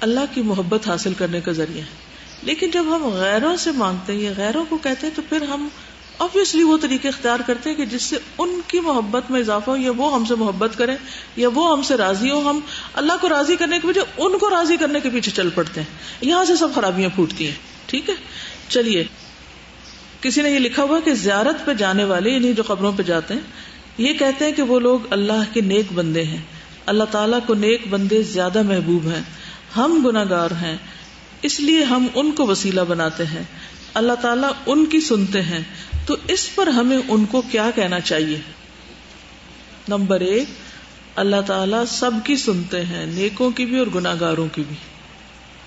اللہ کی محبت حاصل کرنے کا ذریعہ ہے لیکن جب ہم غیروں سے مانگتے ہیں یا غیروں کو کہتے ہیں، تو پھر ہم آبیسلی وہ طریقے اختیار کرتے ہیں کہ جس سے ان کی محبت میں اضافہ ہو، یا وہ ہم سے محبت کریں، یا وہ ہم سے راضی ہو ہم اللہ کو راضی کرنے کے بجائے ان کو راضی کرنے کے پیچھے چل پڑتے ہیں۔ یہاں سے سب خرابیاں پھوٹتی ہیں، ٹھیک ہے؟ چلیے، کسی نے یہ لکھا ہوا کہ زیارت پہ جانے والے یعنی جو قبروں پہ جاتے ہیں یہ کہتے ہیں کہ وہ لوگ اللہ کے نیک بندے ہیں۔ اللہ تعالیٰ کو نیک بندے زیادہ محبوب ہیں۔ ہم گناگار ہیں۔ اس لیے ہم ان کو وسیلہ بناتے ہیں۔ اللہ تعالیٰ ان کی سنتے ہیں۔ تو اس پر ہمیں ان کو کیا کہنا چاہیے؟ نمبر ایک، اللہ تعالیٰ سب کی سنتے ہیں، نیکوں کی بھی اور گناگاروں کی بھی۔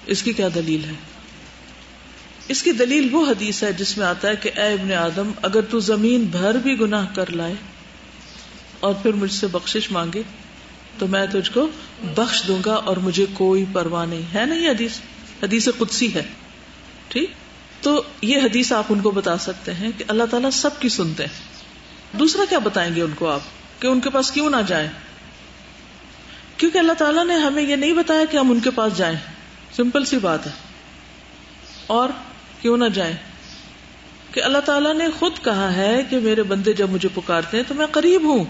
اس کی کیا دلیل ہے؟ اس کی دلیل وہ حدیث ہے جس میں آتا ہے کہ اے ابن آدم، اگر تو زمین بھر بھی گناہ کر لائے اور پھر مجھ سے بخشش مانگے تو میں تجھ کو بخش دوں گا اور مجھے کوئی پرواہ نہیں۔ ہے نہیں حدیث؟ حدیث قدسی ہے۔ ٹھیک؟ تو یہ حدیث آپ ان کو بتا سکتے ہیں کہ اللہ تعالیٰ سب کی سنتے ہیں۔ دوسرا کیا بتائیں گے ان کو آپ کہ ان کے پاس کیوں نہ جائیں؟ کیونکہ اللہ تعالیٰ نے ہمیں یہ نہیں بتایا کہ ہم ان کے پاس جائیں۔ سمپل سی بات ہے۔ اور کیوں نہ جائیں؟ کہ اللہ تعالیٰ نے خود کہا ہے کہ میرے بندے جب مجھے پکارتے ہیں تو میں قریب ہوں۔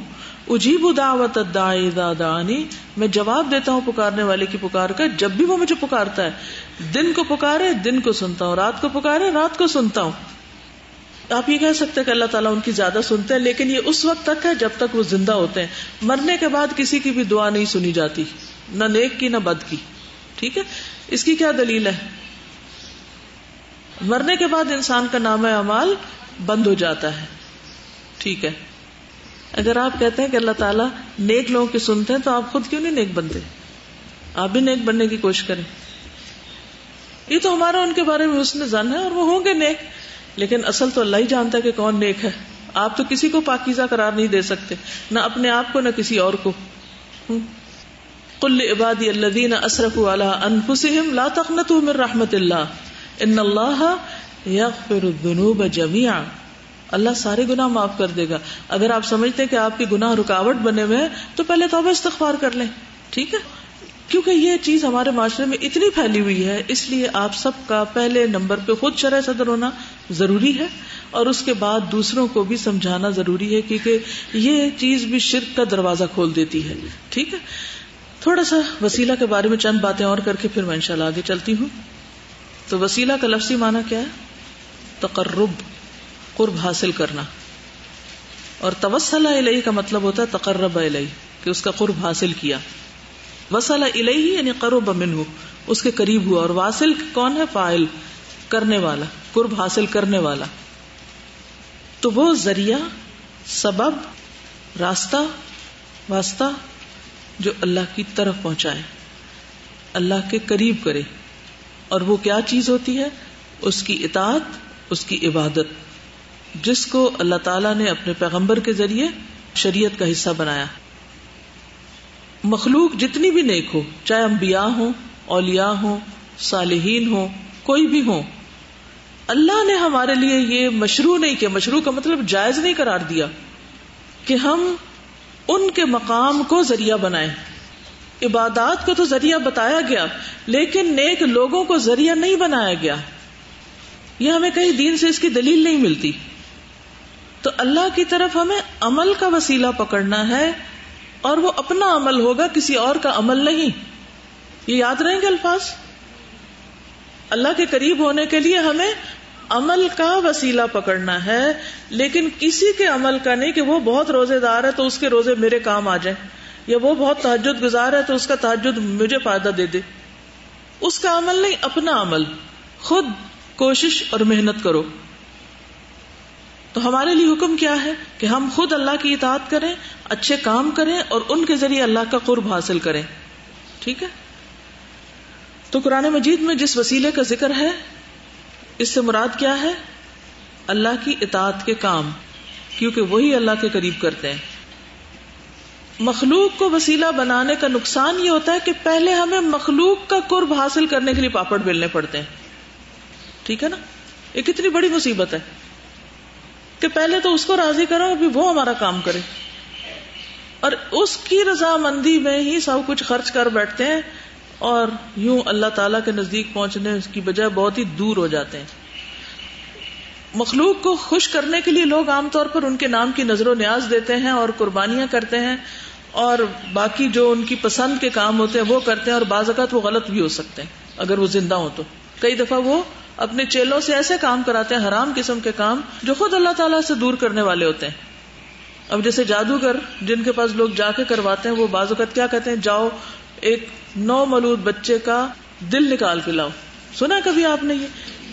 اجیب دعوت دانی میں جواب دیتا ہوں پکارنے والے کی پکار کا، جب بھی وہ مجھے پکارتا ہے، دن کو پکارے، دن کو سنتا ہوں، رات کو پکارے، رات کو سنتا ہوں۔ آپ یہ کہہ سکتے کہ اللہ تعالیٰ ان کی زیادہ سنتے ہیں، لیکن یہ اس وقت تک ہے جب تک وہ زندہ ہوتے ہیں۔ مرنے کے بعد کسی کی بھی دعا نہیں سنی جاتی، نہ نیک کی، نہ بد کی۔ ٹھیک ہے؟ اس کی کیا دلیل ہے؟ مرنے کے بعد انسان کا نام اعمال بند ہو جاتا ہے۔ ٹھیک ہے؟ اگر آپ کہتے ہیں کہ اللہ تعالیٰ نیک لوگوں کی سنتے ہیں تو آپ خود کیوں نہیں نیک بنتے؟ آپ بھی نیک بننے کی کوشش کریں۔ یہ تو ہمارا ان کے بارے میں اس نے زن ہے اور وہ ہوں گے نیک، لیکن اصل تو اللہ ہی جانتا ہے کہ کون نیک ہے۔ آپ تو کسی کو پاکیزہ قرار نہیں دے سکتے، نہ اپنے آپ کو نہ کسی اور کو۔ کل عبادی اللہ اصرف انفسم لا تخنتوا من رحمت اللہ۔ ان اللہ یغفر الذنوب جميعا اللہ سارے گناہ معاف کر دے گا۔ اگر آپ سمجھتے کہ آپ کی گناہ رکاوٹ بنے ہوئے ہیں، تو پہلے توبہ استغفار کر لیں۔ ٹھیک ہے؟ کیونکہ یہ چیز ہمارے معاشرے میں اتنی پھیلی ہوئی ہے، اس لیے آپ سب کا پہلے نمبر پہ خود شرح صدر ہونا ضروری ہے۔ اور اس کے بعد دوسروں کو بھی سمجھانا ضروری ہے، کیونکہ یہ چیز بھی شرک کا دروازہ کھول دیتی ہے۔ ٹھیک ہے؟ تھوڑا سا وسیلہ کے بارے میں چند باتیں اور کر کے پھر میں انشاءاللہ آگے چلتی ہوں۔ تو وسیلہ کا لفظی معنی کیا ہے؟ تقرب۔ قرب حاصل کرنا۔ اور توسل الہی کا مطلب ہوتا ہے تقرب الہی کہ اس کا قرب حاصل کیا۔ وسل الہی یعنی قرب من ہو اس کے قریب ہوا۔ اور واصل کون ہے؟ فائل کرنے والا، قرب حاصل کرنے والا۔ تو وہ ذریعہ، سبب، راستہ، واسطہ جو اللہ کی طرف پہنچائے، اللہ کے قریب کرے۔ اور وہ کیا چیز ہوتی ہے؟ اس کی اطاعت، اس کی عبادت۔ جس کو اللہ تعالی نے اپنے پیغمبر کے ذریعے شریعت کا حصہ بنایا۔ مخلوق جتنی بھی نیک ہو، چاہے انبیاء ہوں، اولیاء ہوں، صالحین ہوں، کوئی بھی ہوں، اللہ نے ہمارے لیے یہ مشروع نہیں کیا۔ مشروع کا مطلب جائز نہیں قرار دیا کہ ہم ان کے مقام کو ذریعہ بنائیں۔ عبادات کو تو ذریعہ بتایا گیا، لیکن نیک لوگوں کو ذریعہ نہیں بنایا گیا۔ یہ ہمیں کہیں دین سے اس کی دلیل نہیں ملتی۔ تو اللہ کی طرف ہمیں عمل کا وسیلہ پکڑنا ہے اور وہ اپنا عمل ہوگا، کسی اور کا عمل نہیں۔ یہ یاد رہیں گے الفاظ؟ اللہ کے قریب ہونے کے لیے ہمیں عمل کا وسیلہ پکڑنا ہے، لیکن کسی کے عمل کا نہیں کہ وہ بہت روزے دار ہے تو اس کے روزے میرے کام آ جائیں، یا وہ بہت تحجد گزار ہے تو اس کا تحجد مجھے فائدہ دے دے۔ اس کا عمل نہیں، اپنا عمل۔ خود کوشش اور محنت کرو۔ تو ہمارے لیے حکم کیا ہے کہ ہم خود اللہ کی اطاعت کریں، اچھے کام کریں اور ان کے ذریعے اللہ کا قرب حاصل کریں۔ ٹھیک ہے؟ تو قرآن مجید میں جس وسیلے کا ذکر ہے، اس سے مراد کیا ہے؟ اللہ کی اطاعت کے کام، کیونکہ وہی اللہ کے قریب کرتے ہیں۔ مخلوق کو وسیلہ بنانے کا نقصان یہ ہوتا ہے کہ پہلے ہمیں مخلوق کا قرب حاصل کرنے کے لیے پاپڑ بیلنے پڑتے ہیں۔ ٹھیک ہے نا؟ یہ کتنی بڑی مصیبت ہے۔ کہ پہلے تو اس کو راضی کرو، ابھی وہ ہمارا کام کرے۔ اور اس کی رضامندی میں ہی سب کچھ خرچ کر بیٹھتے ہیں اور یوں اللہ تعالی کے نزدیک پہنچنے کی بجائے بہت ہی دور ہو جاتے ہیں۔ مخلوق کو خوش کرنے کے لیے لوگ عام طور پر ان کے نام کی نظر و نیاز دیتے ہیں اور قربانیاں کرتے ہیں اور باقی جو ان کی پسند کے کام ہوتے ہیں وہ کرتے ہیں اور بعض اوقات وہ غلط بھی ہو سکتے ہیں، اگر وہ زندہ ہو تو۔ کئی دفعہ وہ اپنے چیلوں سے ایسے کام کراتے ہیں، حرام قسم کے کام جو خود اللہ تعالیٰ سے دور کرنے والے ہوتے ہیں۔ اب جیسے جادوگر جن کے پاس لوگ جا کے کرواتے ہیں، وہ بعض اوقات کیا کہتے ہیں، جاؤ ایک نو ملود بچے کا دل نکال کے لاؤ۔ سنا کبھی آپ نے یہ؟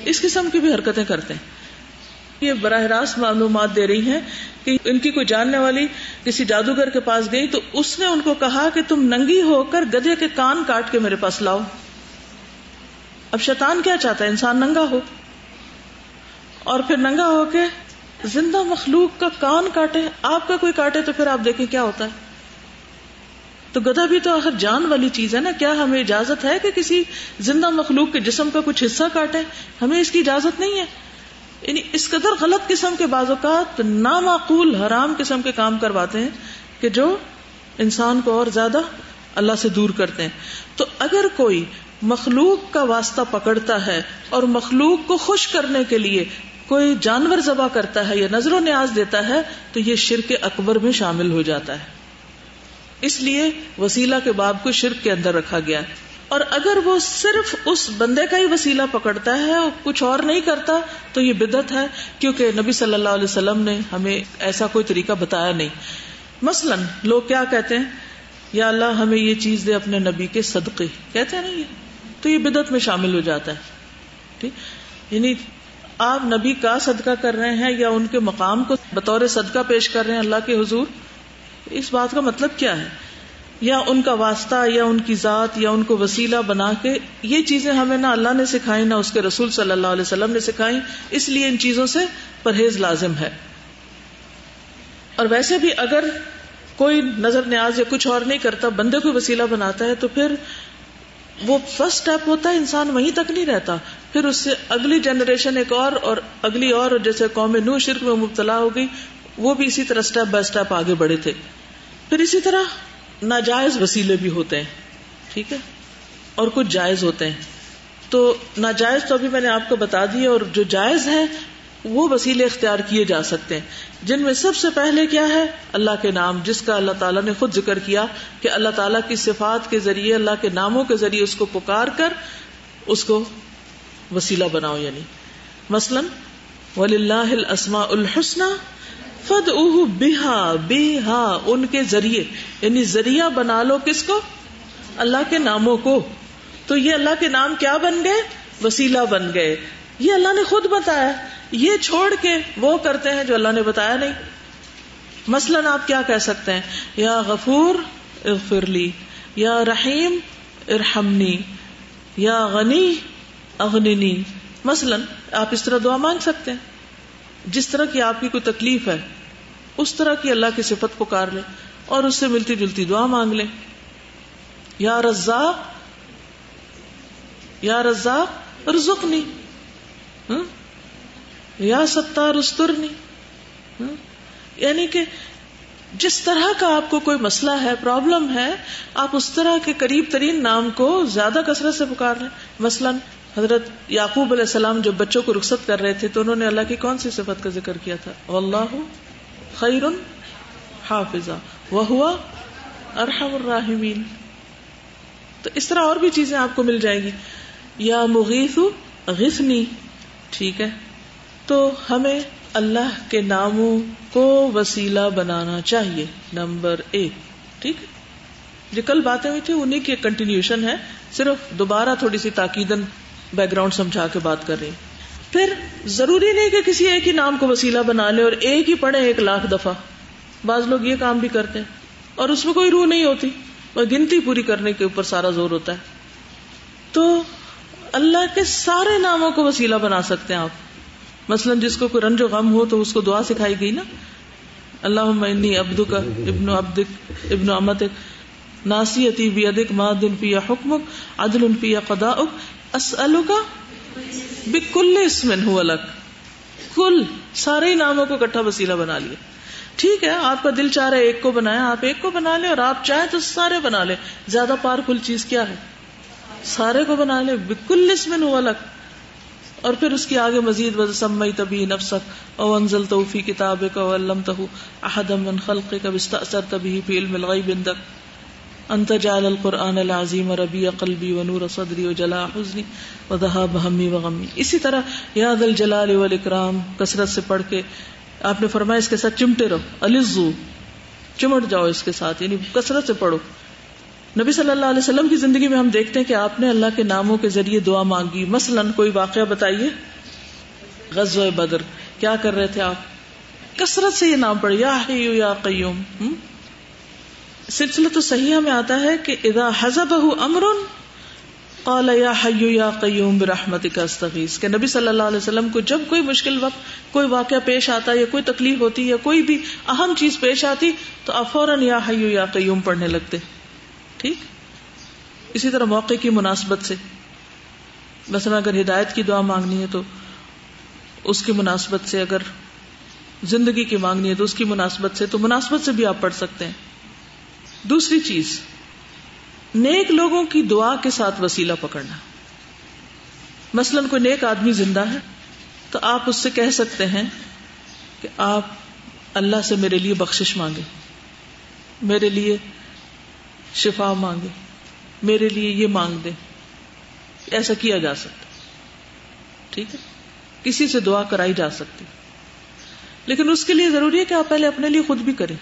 اس قسم کی بھی حرکتیں کرتے ہیں۔ یہ براہ راست معلومات دے رہی ہیں کہ ان کی کوئی جاننے والی کسی جادوگر کے پاس گئی تو اس نے ان کو کہا کہ تم ننگی ہو کر گدے کے کان کاٹ کے میرے پاس لاؤ۔ اب شیطان کیا چاہتا ہے؟ انسان ننگا ہو۔ اور پھر ننگا ہو کے زندہ مخلوق کا کان کاٹے، آپ کا کوئی کاٹے تو پھر آپ دیکھیں کیا ہوتا ہے۔ تو گدا بھی تو آخر جان والی چیز ہے نا۔ کیا ہمیں اجازت ہے کہ کسی زندہ مخلوق کے جسم کا کچھ حصہ کاٹے؟ ہمیں اس کی اجازت نہیں ہے۔ یعنی اس قدر غلط قسم کے بعض اوقات نامعقول حرام قسم کے کام کرواتے ہیں کہ جو انسان کو اور زیادہ اللہ سے دور کرتے ہیں۔ تو اگر کوئی مخلوق کا واسطہ پکڑتا ہے اور مخلوق کو خوش کرنے کے لیے کوئی جانور ذبح کرتا ہے یا نظر و نیاز دیتا ہے، تو یہ شرک اکبر میں شامل ہو جاتا ہے۔ اس لیے وسیلہ کے باب کو شرک کے اندر رکھا گیا۔ اور اگر وہ صرف اس بندے کا ہی وسیلہ پکڑتا ہے اور کچھ اور نہیں کرتا، تو یہ بدت ہے، کیونکہ نبی صلی اللہ علیہ وسلم نے ہمیں ایسا کوئی طریقہ بتایا نہیں۔ مثلاً لوگ کیا کہتے ہیں؟ یا اللہ ہمیں یہ چیز دے اپنے نبی کے صدقے۔ کہتے ہیں نا یہ؟ تو یہ بدت میں شامل ہو جاتا ہے۔ ٹھیک؟ یعنی آپ نبی کا صدقہ کر رہے ہیں یا ان کے مقام کو بطور صدقہ پیش کر رہے ہیں اللہ کے حضور، اس بات کا مطلب کیا ہے؟ یا ان کا واسطہ، یا ان کی ذات، یا ان کو وسیلہ بنا کے یہ چیزیں ہمیں نہ اللہ نے سکھائی نہ اس کے رسول صلی اللہ علیہ وسلم نے سکھائی اس لیے ان چیزوں سے پرہیز لازم ہے۔ اور ویسے بھی اگر کوئی نظر نیاز یا کچھ اور نہیں کرتا، بندے کو وسیلہ بناتا ہے، تو پھر وہ فرسٹ اسٹیپ ہوتا ہے، انسان وہیں تک نہیں رہتا۔ پھر اس سے اگلی جنریشن ایک اور اور اگلی اور، جیسے قوم نو شرک میں مبتلا ہو گئی، وہ بھی اسی طرح اسٹیپ بائی اسٹیپ آگے بڑھے تھے۔ پھر اسی طرح ناجائز وسیلے بھی ہوتے ہیں، ٹھیک ہے؟ اور کچھ جائز ہوتے ہیں۔ تو ناجائز تو ابھی میں نے آپ کو بتا دیا اور جو جائز ہے وہ وسیلے اختیار کیے جا سکتے ہیں۔ جن میں سب سے پہلے کیا ہے؟ اللہ کے نام، جس کا اللہ تعالیٰ نے خود ذکر کیا کہ اللہ تعالیٰ کی صفات کے ذریعے، اللہ کے ناموں کے ذریعے اس کو پکار کر اس کو وسیلہ بناؤ یعنی۔ مثلاً ولی اللہ السما الحسن فد اوہ بہا بہا ان کے ذریعے۔ یعنی ذریعہ بنا لو کس کو؟ اللہ کے ناموں کو۔ تو یہ اللہ کے نام کیا بن گئے؟ وسیلہ بن گئے۔ یہ اللہ نے خود بتایا۔ یہ چھوڑ کے وہ کرتے ہیں جو اللہ نے بتایا نہیں۔ مثلاً آپ کیا کہہ سکتے ہیں؟ یا غفور اغفر لی، یا رحیم ارحمنی، یا غنی اغننی۔ مثلاً آپ اس طرح دعا مانگ سکتے ہیں۔ جس طرح کی آپ کی کوئی تکلیف ہے، اس طرح کی اللہ کی صفت پکار لیں اور اس سے ملتی جلتی دعا مانگ لیں یا رزا یا رزا رزقنی۔ یا ستار استرنی۔ یعنی کہ جس طرح کا آپ کو کوئی مسئلہ ہے پرابلم ہے، آپ اس طرح کے قریب ترین نام کو زیادہ کثرت سے پکار لیں۔ مثلاً حضرت یعقوب علیہ السلام جب بچوں کو رخصت کر رہے تھے تو انہوں نے اللہ کی کون سی صفت کا ذکر کیا تھا؟ اللہ خیر حافظہ وہ ہوا ارحم الراحمین۔ تو اس طرح اور بھی چیزیں آپ کو مل جائیں گی۔ یا مغیث غثنی ٹھیک ہے۔ تو ہمیں اللہ کے ناموں کو وسیلہ بنانا چاہیے۔ نمبر ایک۔ ٹھیک جو کل باتیں ہوئی تھی انہیں کی کنٹینیوشن ہے۔ صرف دوبارہ تھوڑی سی تاکید بیک گراؤنڈ سمجھا کے بات کر رہی پھر ضروری نہیں کہ کسی ایک ہی نام کو وسیلہ بنا لے اور ایک ہی پڑھے ایک لاکھ دفعہ۔ بعض لوگ یہ کام بھی کرتے ہیں۔ اور اس میں کوئی روح نہیں ہوتی اور گنتی پوری کرنے کے اوپر سارا زور ہوتا ہے۔ تو اللہ کے سارے ناموں کو وسیلہ بنا سکتے ہیں آپ۔ مثلا جس کو کوئی رنج و غم ہو تو اس کو دعا سکھائی گئی نا۔ اللہ انی ابدو کا ابن ابدک ابن امت ناسی بی ادک ما دن پیا حکم عدل ان پیا قدا کا بکل اسمن ہو الگ کل سارے ناموں کو کٹھا وسیلہ بنا لیا ٹھیک ہے، آپ کا دل چاہ رہا ہے ایک کو بنایا آپ ایک کو بنا لیں اور آپ چاہیں تو سارے بنا لیں۔ زیادہ پار کل چیز کیا ہے؟ سارے کو بنا لیں۔ بالکل اسمن ہو الگ اور پھر اس کی آگے مزید وز سمئی تبھی نفسک او انزل توفی کتاب کا علم تہ احدم من خلق کا بستاثر تبھی فی علم الغیب عندك انت جعل القرآن العظیم ربی قلبی و نور صدری و جلا حزنی و دہا بہمی و غمی اسی طرح یاد الجلال والاکرام کثرت سے پڑھ کے آپ نے فرمایا اس کے ساتھ چمٹے رہو الزو چمٹ جاؤ اس کے ساتھ یعنی کثرت سے پڑھو۔ نبی صلی اللہ علیہ وسلم کی زندگی میں ہم دیکھتے ہیں کہ آپ نے اللہ کے ناموں کے ذریعے دعا مانگی۔ مثلا کوئی واقعہ بتائیے؟ غزو بدر، کیا کر رہے تھے آپ؟ کثرت سے یہ نام پڑھے یا حیو یا قیوم۔ سلسلہ تو صحیح میں آتا ہے کہ اذا حزب امر قال یا حیو یا قیوم برحمتک استغیث۔ کہ نبی صلی اللہ علیہ وسلم کو جب کوئی مشکل وقت، کوئی واقعہ پیش آتا، یا کوئی تکلیف ہوتی، یا کوئی بھی اہم چیز پیش آتی، تو آپ فوراً یا حیو یا قیوم پڑھنے لگتے۔ ٹھیک؟ اسی طرح موقع کی مناسبت سے۔ مثلا اگر ہدایت کی دعا مانگنی ہے تو اس کی مناسبت سے، اگر زندگی کی مانگنی ہے تو اس کی مناسبت سے، تو مناسبت سے بھی آپ پڑھ سکتے ہیں۔ دوسری چیز، نیک لوگوں کی دعا کے ساتھ وسیلہ پکڑنا۔ مثلا کوئی نیک آدمی زندہ ہے تو آپ اس سے کہہ سکتے ہیں کہ آپ اللہ سے میرے لیے بخشش مانگے۔ میرے لیے شفا مانگے، میرے لیے یہ مانگ دے۔ ایسا کیا جا سکتا۔ ٹھیک ہے؟ کسی سے دعا کرائی جا سکتی۔ لیکن اس کے لیے ضروری ہے کہ آپ پہلے اپنے لیے خود بھی کریں۔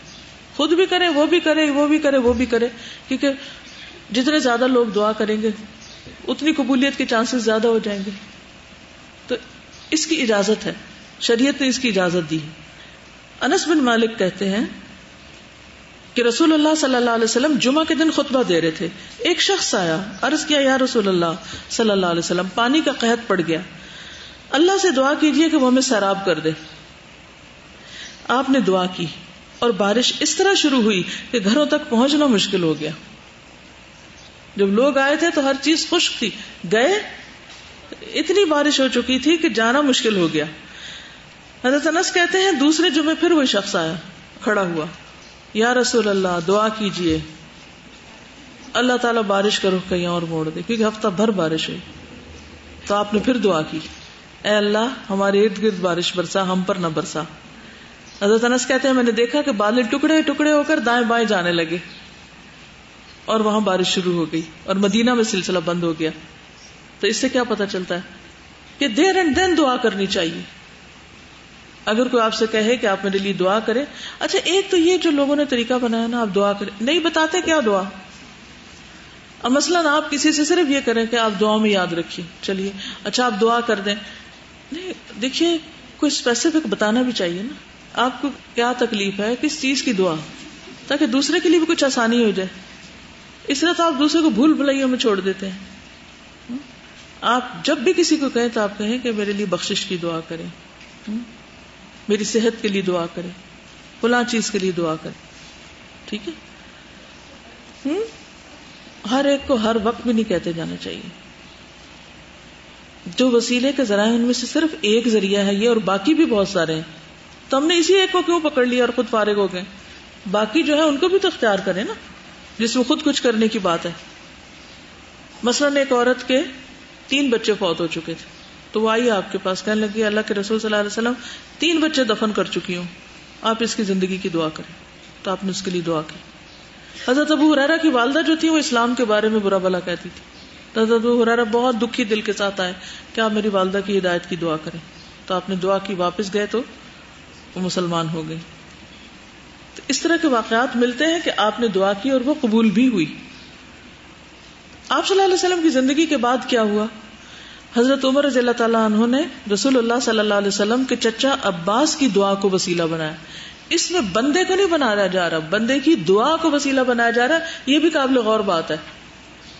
خود بھی کریں، وہ بھی کرے وہ بھی کرے وہ بھی کرے کیونکہ جتنے زیادہ لوگ دعا کریں گے، اتنی قبولیت کے چانسز زیادہ ہو جائیں گے۔ تو اس کی اجازت ہے، شریعت نے اس کی اجازت دی انس بن مالک کہتے ہیں کہ رسول اللہ صلی اللہ علیہ وسلم جمعہ کے دن خطبہ دے رہے تھے۔ ایک شخص آیا، عرض کیا، یا رسول اللہ صلی اللہ علیہ وسلم، پانی کا قحط پڑ گیا۔ اللہ سے دعا کیجیے کہ وہ ہمیں سیراب کر دے۔ آپ نے دعا کی اور بارش اس طرح شروع ہوئی کہ گھروں تک پہنچنا مشکل ہو گیا۔ جب لوگ آئے تھے تو ہر چیز خشک تھی۔ گئے، اتنی بارش ہو چکی تھی کہ جانا مشکل ہو گیا۔ حضرت انس کہتے ہیں، دوسرے جمعے پھر وہی شخص آیا، کھڑا ہوا۔ یا رسول اللہ، دعا کیجیے۔ اللہ تعالیٰ بارش کرو کہیں اور موڑ دے، کیونکہ ہفتہ بھر بارش ہوئی تو آپ نے پھر دعا کی۔ اے اللہ، ہمارے ارد گرد بارش برسا، ہم پر نہ برسا۔ حضرت انس کہتے ہیں، میں نے دیکھا کہ بالے ٹکڑے ٹکڑے ہو کر دائیں بائیں جانے لگے۔ اور وہاں بارش شروع ہو گئی اور مدینہ میں سلسلہ بند ہو گیا۔ تو اس سے کیا پتا چلتا ہے کہ دیر اینڈ دین دعا کرنی چاہیے۔ اگر کوئی آپ سے کہے کہ آپ میرے لیے دعا کرے اچھا ایک تو یہ جو لوگوں نے طریقہ بنایا نا، آپ دعا کریں۔ نہیں بتاتے کیا دعا؟ اب مثلاً آپ کسی سے صرف یہ کریں کہ آپ دعا میں یاد رکھیے، چلیے اچھا آپ دعا کر دیں۔ نہیں، دیکھیے، کوئی اسپیسیفک بتانا بھی چاہیے نا۔ آپ کو کیا تکلیف ہے؟ کس چیز کی دعا؟ تاکہ دوسرے کے لیے بھی کچھ آسانی ہو جائے۔ اس طرح تو آپ دوسرے کو بھول بھلائیوں میں چھوڑ دیتے ہیں۔ آپ جب بھی کسی کو کہیں تو آپ کہیں کہ میرے لیے بخشش کی دعا کریں۔ میری صحت کے لیے دعا کرے، فلاں چیز کے لیے دعا کرے، ٹھیک ہے؟ ہر ایک کو ہر وقت بھی نہیں کہتے جانا چاہیے۔ جو وسیلے کے ذرائع ان میں سے صرف ایک ذریعہ ہے یہ اور باقی بھی بہت سارے ہیں۔ تو ہم نے اسی ایک کو کیوں پکڑ لیا اور خود فارغ ہو گئے؟ باقی جو ہے، ان کو بھی تو اختیار کرے نا۔ جس میں خود کچھ کرنے کی بات ہے۔ مثلاً ایک عورت کے تین بچے فوت ہو چکے تھے۔ تو وہ آئی آپ کے پاس، کہنے لگی، اللہ کے رسول صلی اللہ علیہ وسلم، تین بچے دفن کر چکی ہوں۔ آپ اس کی زندگی کی دعا کریں۔ تو آپ نے اس کے لیے دعا کی۔ حضرت ابو حرارا کی والدہ جو تھی، وہ اسلام کے بارے میں برا بلا کہتی تھی۔ حضرت ابو حرارا بہت دکھی دل کے ساتھ آئے کہ آپ میری والدہ کی ہدایت کی دعا کریں؟ تو آپ نے دعا کی، واپس گئے تو وہ مسلمان ہو گئی تو اس طرح کے واقعات ملتے ہیں کہ آپ نے دعا کی اور وہ قبول بھی ہوئی۔ آپ صلی اللہ علیہ وسلم کی زندگی کے بعد کیا ہوا؟ حضرت عمر رضی اللہ تعالیٰ عنہ نے رسول اللہ صلی اللہ علیہ وسلم کے چچا عباس کی دعا کو وسیلہ بنایا۔ اس میں بندے کو نہیں بنایا جا رہا، بندے کی دعا کو وسیلہ بنایا جا رہا، یہ بھی قابل غور بات ہے۔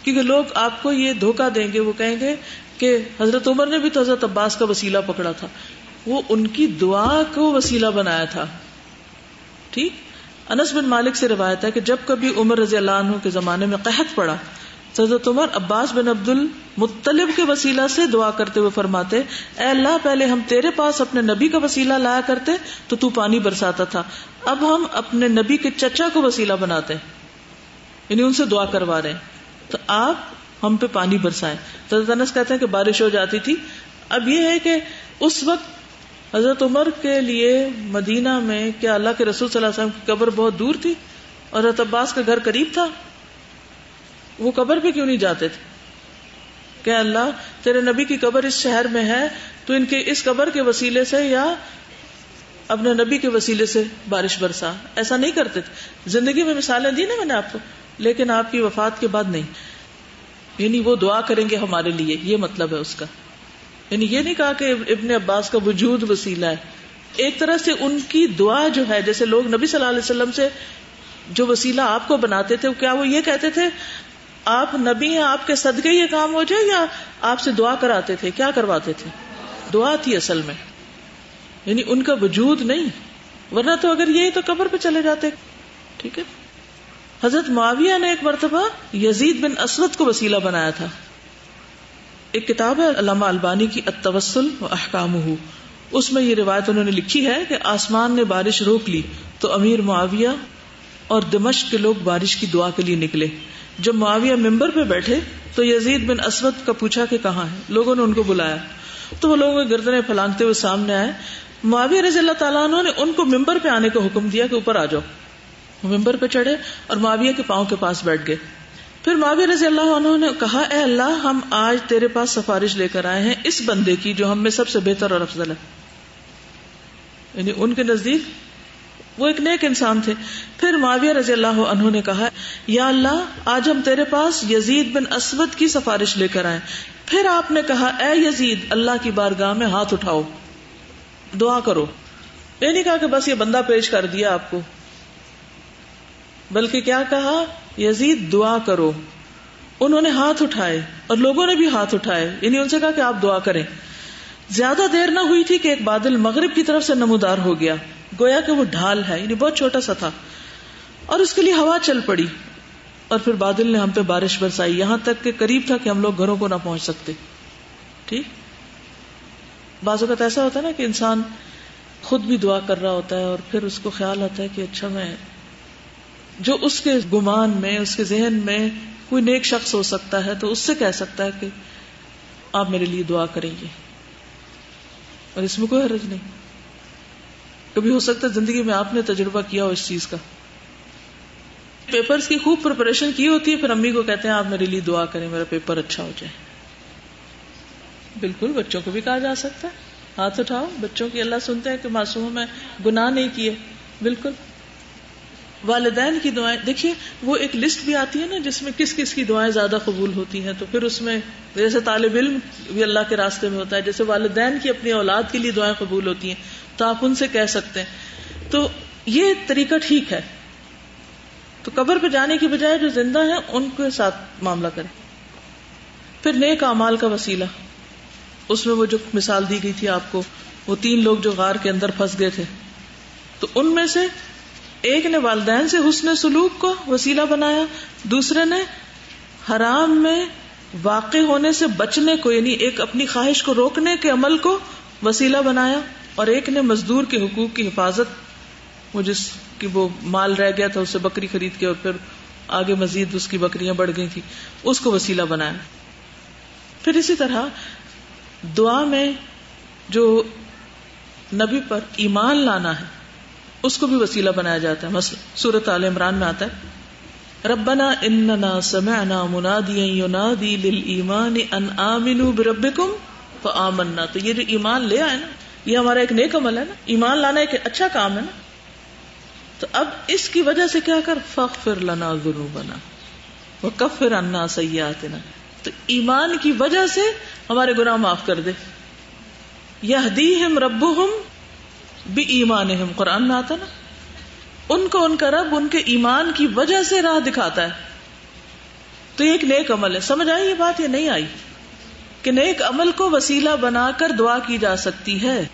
کیونکہ لوگ آپ کو یہ دھوکا دیں گے، وہ کہیں گے کہ حضرت عمر نے بھی تو حضرت عباس کا وسیلہ پکڑا تھا۔ وہ ان کی دعا کو وسیلہ بنایا تھا۔ ٹھیک؟ انس بن مالک سے روایت ہے کہ جب کبھی عمر رضی اللہ عنہ کے زمانے میں قحط پڑا حضرت عمر عباس بن عبد المطلب کے وسیلہ سے دعا کرتے ہوئے فرماتے، اے اللہ پہلے ہم تیرے پاس اپنے نبی کا وسیلہ لایا کرتے تو تو پانی برساتا تھا، اب ہم اپنے نبی کے چچا کو وسیلہ بناتے یعنی ان سے دعا کروا رہے ہیں۔ تو آپ ہم پہ پانی برسائیں۔ حضرت انس کہتے ہیں کہ بارش ہو جاتی تھی۔ اب یہ ہے کہ اس وقت حضرت عمر کے لیے مدینہ میں کیا اللہ کے رسول صلی اللہ علیہ وسلم کی قبر بہت دور تھی اور حضرت عباس کا گھر قریب تھا۔ وہ قبر پہ کیوں نہیں جاتے تھے؟ کہ اللہ، تیرے نبی کی قبر اس شہر میں ہے، تو ان کے اس قبر کے وسیلے سے یا اپنے نبی کے وسیلے سے بارش برسا؟ ایسا نہیں کرتے تھے۔ زندگی میں مثالیں دی نا میں نے آپ کو، لیکن آپ کی وفات کے بعد نہیں۔ یعنی وہ دعا کریں گے ہمارے لیے، یہ مطلب ہے اس کا۔ یعنی یہ نہیں کہا کہ ابن عباس کا وجود وسیلہ ہے۔ ایک طرح سے ان کی دعا جو ہے، جیسے لوگ نبی صلی اللہ علیہ وسلم سے جو وسیلہ آپ کو بناتے تھے کیا وہ یہ کہتے تھے؟ آپ نبی ہیں، آپ کے صدقے یہ کام ہو جائے یا آپ سے دعا کراتے تھے؟ کیا کرواتے تھے؟ دعا تھی اصل میں۔ یعنی ان کا وجود نہیں۔ ورنہ تو اگر یہی تو قبر پہ چلے جاتے۔ ٹھیک ہے؟ حضرت معاویہ نے ایک مرتبہ یزید بن اسود کو وسیلہ بنایا تھا۔ ایک کتاب ہے علامہ البانی کی اتوسل و احکام اس میں یہ روایت انہوں نے لکھی ہے کہ آسمان نے بارش روک لی تو امیر معاویہ اور دمشق کے لوگ بارش کی دعا کے لیے نکلے۔ جب معاویہ ممبر پہ بیٹھے تو یزید بن اسود کا پوچھا کہ کہاں ہے؟ لوگوں نے ان کو بلایا۔ تو وہ لوگوں گردنے پھلانگتے ہوئے سامنے آئے۔ معاویہ رضی اللہ تعالیٰ عنہ نے ان کو ممبر پہ آنے کا حکم دیا کہ اوپر آ جاؤ۔ ممبر پہ چڑھے اور معاویہ کے پاؤں کے پاس بیٹھ گئے۔ پھر معاویہ رضی اللہ عنہ نے کہا، اے اللہ، ہم آج تیرے پاس سفارش لے کر آئے ہیں اس بندے کی جو ہم میں سب سے بہتر اور افضل ہے۔ یعنی ان کے نزدیک وہ ایک نیک انسان تھے۔ پھر معاویہ رضی اللہ عنہ نے کہا، یا اللہ، آج ہم تیرے پاس یزید بن اسود کی سفارش لے کر آئے۔ پھر آپ نے کہا، اے یزید، اللہ کی بارگاہ میں ہاتھ اٹھاؤ۔ دعا کرو۔ یہ نہیں کہا کہ بس یہ بندہ پیش کر دیا آپ کو۔ بلکہ کیا کہا؟ یزید، دعا کرو۔ انہوں نے ہاتھ اٹھائے اور لوگوں نے بھی ہاتھ اٹھائے۔ یعنی ان سے کہا کہ آپ دعا کریں۔ زیادہ دیر نہ ہوئی تھی کہ ایک بادل مغرب کی طرف سے نمودار ہو گیا۔ گویا کہ وہ ڈھال ہے یعنی بہت چھوٹا سا تھا۔ اور اس کے لیے ہوا چل پڑی۔ اور پھر بادل نے ہم پہ بارش برسائی۔ یہاں تک کہ قریب تھا کہ ہم لوگ گھروں کو نہ پہنچ سکتے۔ ٹھیک؟ بعض اوقات ایسا ہوتا ہے نا کہ انسان خود بھی دعا کر رہا ہوتا ہے اور پھر اس کو خیال آتا ہے کہ اچھا میں جو اس کے گمان میں، اس کے ذہن میں کوئی نیک شخص ہو سکتا ہے تو اس سے کہہ سکتا ہے کہ آپ میرے لیے دعا کریں گے۔ اور اس میں کوئی حرج نہیں۔ کبھی ہو سکتا ہے زندگی میں آپ نے تجربہ کیا ہو اس چیز کا؟ پیپرز کی خوب پریپریشن کی ہوتی ہے، پھر امی کو کہتے ہیں، آپ میرے لیے دعا کریں، میرا پیپر اچھا ہو جائے۔ بالکل، بچوں کو بھی کہا جا سکتا ہے۔ ہاتھ اٹھاؤ، بچوں کی اللہ سنتے ہیں کہ معصوم میں گناہ نہیں کیے۔ بالکل۔ والدین کی دعائیں، دیکھیے، وہ ایک لسٹ بھی آتی ہے نا، جس میں کس کس کی دعائیں زیادہ قبول ہوتی ہیں۔ تو پھر اس میں جیسے طالب علم بھی اللہ کے راستے میں ہوتا ہے، جیسے والدین کی اپنی اولاد کے لیے دعائیں قبول ہوتی ہیں۔ تو آپ ان سے کہہ سکتے ہیں۔ تو یہ طریقہ ٹھیک ہے۔ تو قبر پہ جانے کی بجائے جو زندہ ہیں، ان کے ساتھ معاملہ کریں۔ پھر نیک امال کا وسیلہ۔ اس میں وہ جو مثال دی گئی تھی آپ کو، وہ تین لوگ جو غار کے اندر پھنس گئے تھے۔ تو ان میں سے ایک نے والدین سے حسن سلوک کو وسیلہ بنایا، دوسرے نے حرام میں واقع ہونے سے بچنے کو یعنی ایک اپنی خواہش کو روکنے کے عمل کو وسیلہ بنایا۔ اور ایک نے مزدور کے حقوق کی حفاظت وہ جس کی وہ مال رہ گیا تھا، اسے بکری خرید کے اور پھر آگے مزید اس کی بکریاں بڑھ گئی تھی اس کو وسیلہ بنایا۔ پھر اسی طرح دعا میں جو نبی پر ایمان لانا ہے، اس کو بھی وسیلہ بنایا جاتا ہے۔ مثلا سورت عال عمران میں آتا ہے، ربنا اننا سمعنا منادیا ینادی للایمان ان آمنوا بربکم فآمنا۔ تو یہ جو ایمان لے آئے نا یہ ہمارا ایک نیک عمل ہے نا؟ ایمان لانا ایک اچھا کام ہے نا؟ تو اب اس کی وجہ سے کیا کر؟ فغفر لنا ذنوبنا وکفر عنا سیئاتنا۔ تو ایمان کی وجہ سے ہمارے گناہ معاف کر دے۔ یہدیہم ربہم بھی ایمان قرآن میں آتا نا؟ ان کو ان کا رب ان کے ایمان کی وجہ سے راہ دکھاتا ہے۔ تو یہ ایک نیک عمل ہے۔ سمجھ آئی یہ بات یہ نہیں آئی؟ کہ نیک عمل کو وسیلہ بنا کر دعا کی جا سکتی ہے۔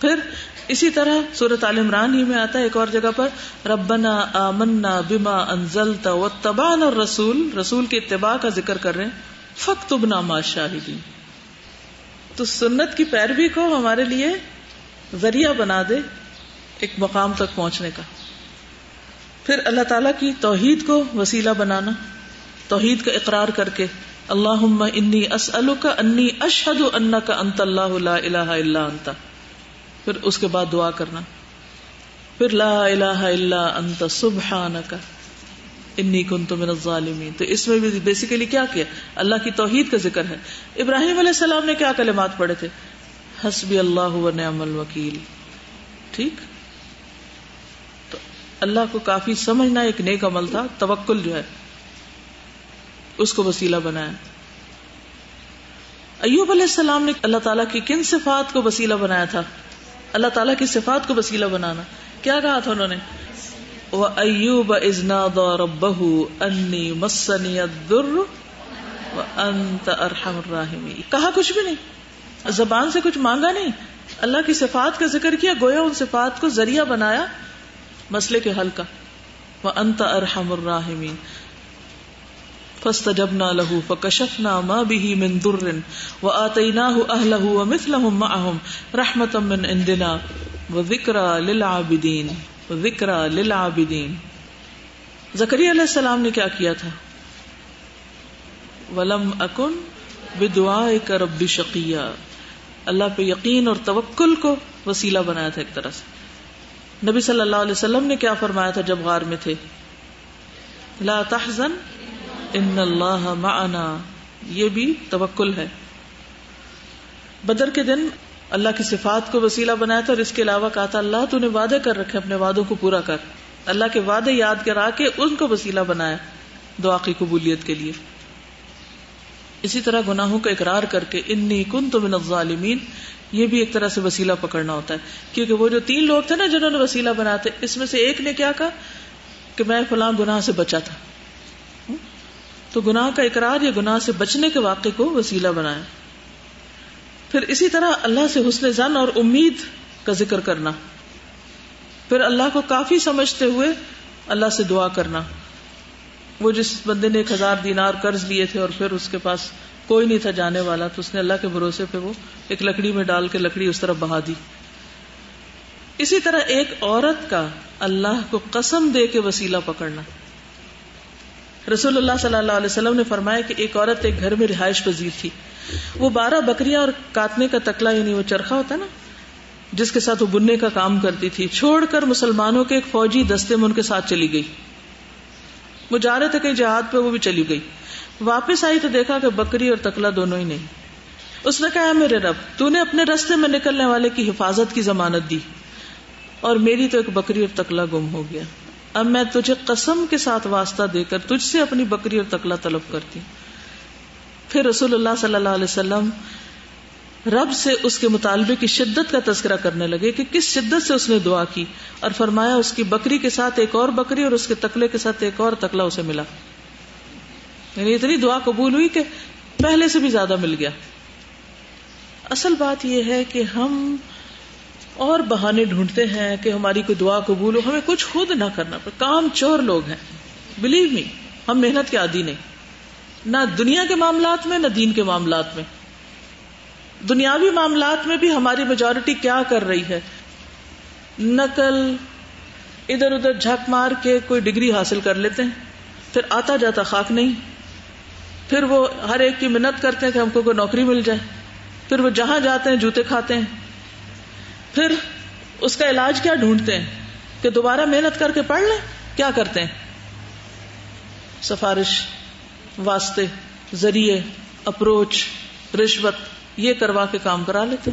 پھر اسی طرح سورت عال عمران ہی میں آتا ہے ایک اور جگہ پر، ربنا آمنا بما انزلتا واتبعنا اور رسول کے اتباع کا ذکر کر رہے ہیں۔ فکتبنا ما شاہدین تو سنت کی پیروی کو ہمارے لیے ذریعہ بنا دے ایک مقام تک پہنچنے کا۔ پھر اللہ تعالی کی توحید کو وسیلہ بنانا، توحید کا اقرار کر کے اللہ انی اسألک انی اشہد انک انت اللہ لا الہ الا انت۔ پھر اس کے بعد دعا کرنا۔ پھر لا الہ الا انت سبحانک۔ انی کنت من الظالمین۔ تو اس میں بھی بیسیکلی کیا کیا؟ اللہ کی توحید کا ذکر ہے۔ ابراہیم علیہ السلام نے کیا کلمات پڑھے تھے؟ حسبی اللہ و نعم الوکیل۔ ٹھیک؟ تو اللہ کو کافی سمجھنا ایک نیک عمل تھا، توکل جو ہے۔ اس کو وسیلہ بنایا ایوب علیہ السلام نے اللہ تعالیٰ کی کن صفات کو وسیلہ بنایا تھا؟ اللہ تعالیٰ کی صفات کو وسیلہ بنانا۔ کیا کہا تھا انہوں نے؟ وہ ایوب ازنا ربہ انی مسنی الدر ارحم الراحمین۔ کہا کچھ بھی نہیں۔ زبان سے کچھ مانگا نہیں۔ اللہ کی صفات کا ذکر کیا، گویا ان صفات کو ذریعہ بنایا مسئلے کے حل کا۔ وہ انت ارحم الراحمین۔ فاستجبنا له فكشفنا ما به من ضر وآتيناه أهله ومثلهم معهم رحمة من عندنا وذكرى للعابدين وذكرى للعابدين زکریا علیہ السلام نے کیا کیا تھا؟ ولم اکن بدعائک رب شقیہ اللہ پہ یقین اور توکل کو وسیلہ بنایا تھا ایک طرح سے۔ نبی صلی اللہ علیہ وسلم نے کیا فرمایا تھا جب غار میں تھے؟ لا تحزن ان اللہ معنا، یہ بھی توکل ہے۔ بدر کے دن اللہ کی صفات کو وسیلہ بنایا تھا اور اس کے علاوہ کہا تھا، اللہ تو نے وعدے کر رکھے، اپنے وعدوں کو پورا کر۔ اللہ کے وعدے یاد کرا کے ان کو وسیلہ بنایا دعا کی قبولیت کے لیے۔ اسی طرح گناہوں کا اقرار کر کے انی کن تو من الظالمین، یہ بھی ایک طرح سے وسیلہ پکڑنا ہوتا ہے۔ کیونکہ وہ جو تین لوگ تھے نا جنہوں نے وسیلہ بنا تھے اس میں سے ایک نے کیا کہا کہ میں فلاں گناہ سے بچا تھا۔ تو گناہ کا اقرار یا گناہ سے بچنے کے واقعے کو وسیلہ بنایا پھر اسی طرح اللہ سے حسن زن اور امید کا ذکر کرنا۔ پھر اللہ کو کافی سمجھتے ہوئے اللہ سے دعا کرنا۔ وہ جس بندے نے ایک ہزار دینار قرض لیے تھے اور پھر اس کے پاس کوئی نہیں تھا جانے والا، تو اس نے اللہ کے بھروسے پہ وہ ایک لکڑی میں ڈال کے لکڑی اس طرف بہا دی۔ اسی طرح ایک عورت کا اللہ کو قسم دے کے وسیلہ پکڑنا۔ رسول اللہ صلی اللہ علیہ وسلم نے فرمایا کہ ایک عورت ایک گھر میں رہائش پذیر تھی۔ وہ بارہ بکریاں اور کاتنے کا تکلا یعنی وہ چرخا ہوتا نا، جس کے ساتھ وہ بننے کا کام کرتی تھی، چھوڑ کر مسلمانوں کے ایک فوجی دستے میں ان کے ساتھ چلی گئی۔ وہ جا رہے تھے کہیں جہاد پہ، وہ بھی چلی گئی۔ واپس آئی تو دیکھا کہ بکری اور تکلا دونوں ہی نہیں۔ اس نے کہا میرے رب، تو نے اپنے رستے میں نکلنے والے کی حفاظت کی ضمانت دی، اور میری تو ایک بکری اور تکلا گم ہو گیا۔ اب میں تجھے قسم کے ساتھ واسطہ دے کر تجھ سے اپنی بکری اور تکلا طلب کرتی پھر رسول اللہ صلی اللہ علیہ وسلم رب سے اس کے مطالبے کی شدت کا تذکرہ کرنے لگے کہ کس شدت سے اس نے دعا کی اور فرمایا اس کی بکری کے ساتھ ایک اور بکری اور اس کے تکلے کے ساتھ ایک اور تکلا اسے ملا۔ یعنی اتنی دعا قبول ہوئی کہ پہلے سے بھی زیادہ مل گیا۔ اصل بات یہ ہے کہ ہم اور بہانے ڈھونڈتے ہیں کہ ہماری کوئی دعا قبول ہو، ہمیں کچھ خود نہ کرنا پڑے۔ کام چور لوگ ہیں۔ بلیو می ہم محنت کے عادی نہیں۔ نہ دنیا کے معاملات میں، نہ دین کے معاملات میں۔ دنیاوی معاملات میں بھی ہماری میجورٹی کیا کر رہی ہے؟ نقل، ادھر ادھر جھک مار کے کوئی ڈگری حاصل کر لیتے ہیں، پھر آتا جاتا خاک نہیں۔ پھر وہ ہر ایک کی منت کرتے ہیں کہ ہم کو کوئی نوکری مل جائے۔ پھر وہ جہاں جاتے ہیں، جوتے کھاتے ہیں۔ پھر اس کا علاج کیا ڈھونڈتے ہیں؟ کہ دوبارہ محنت کر کے پڑھ لیں؟ کیا کرتے ہیں؟ سفارش، واسطے، ذریعے، اپروچ، رشوت، یہ کروا کے کام کرا لیتے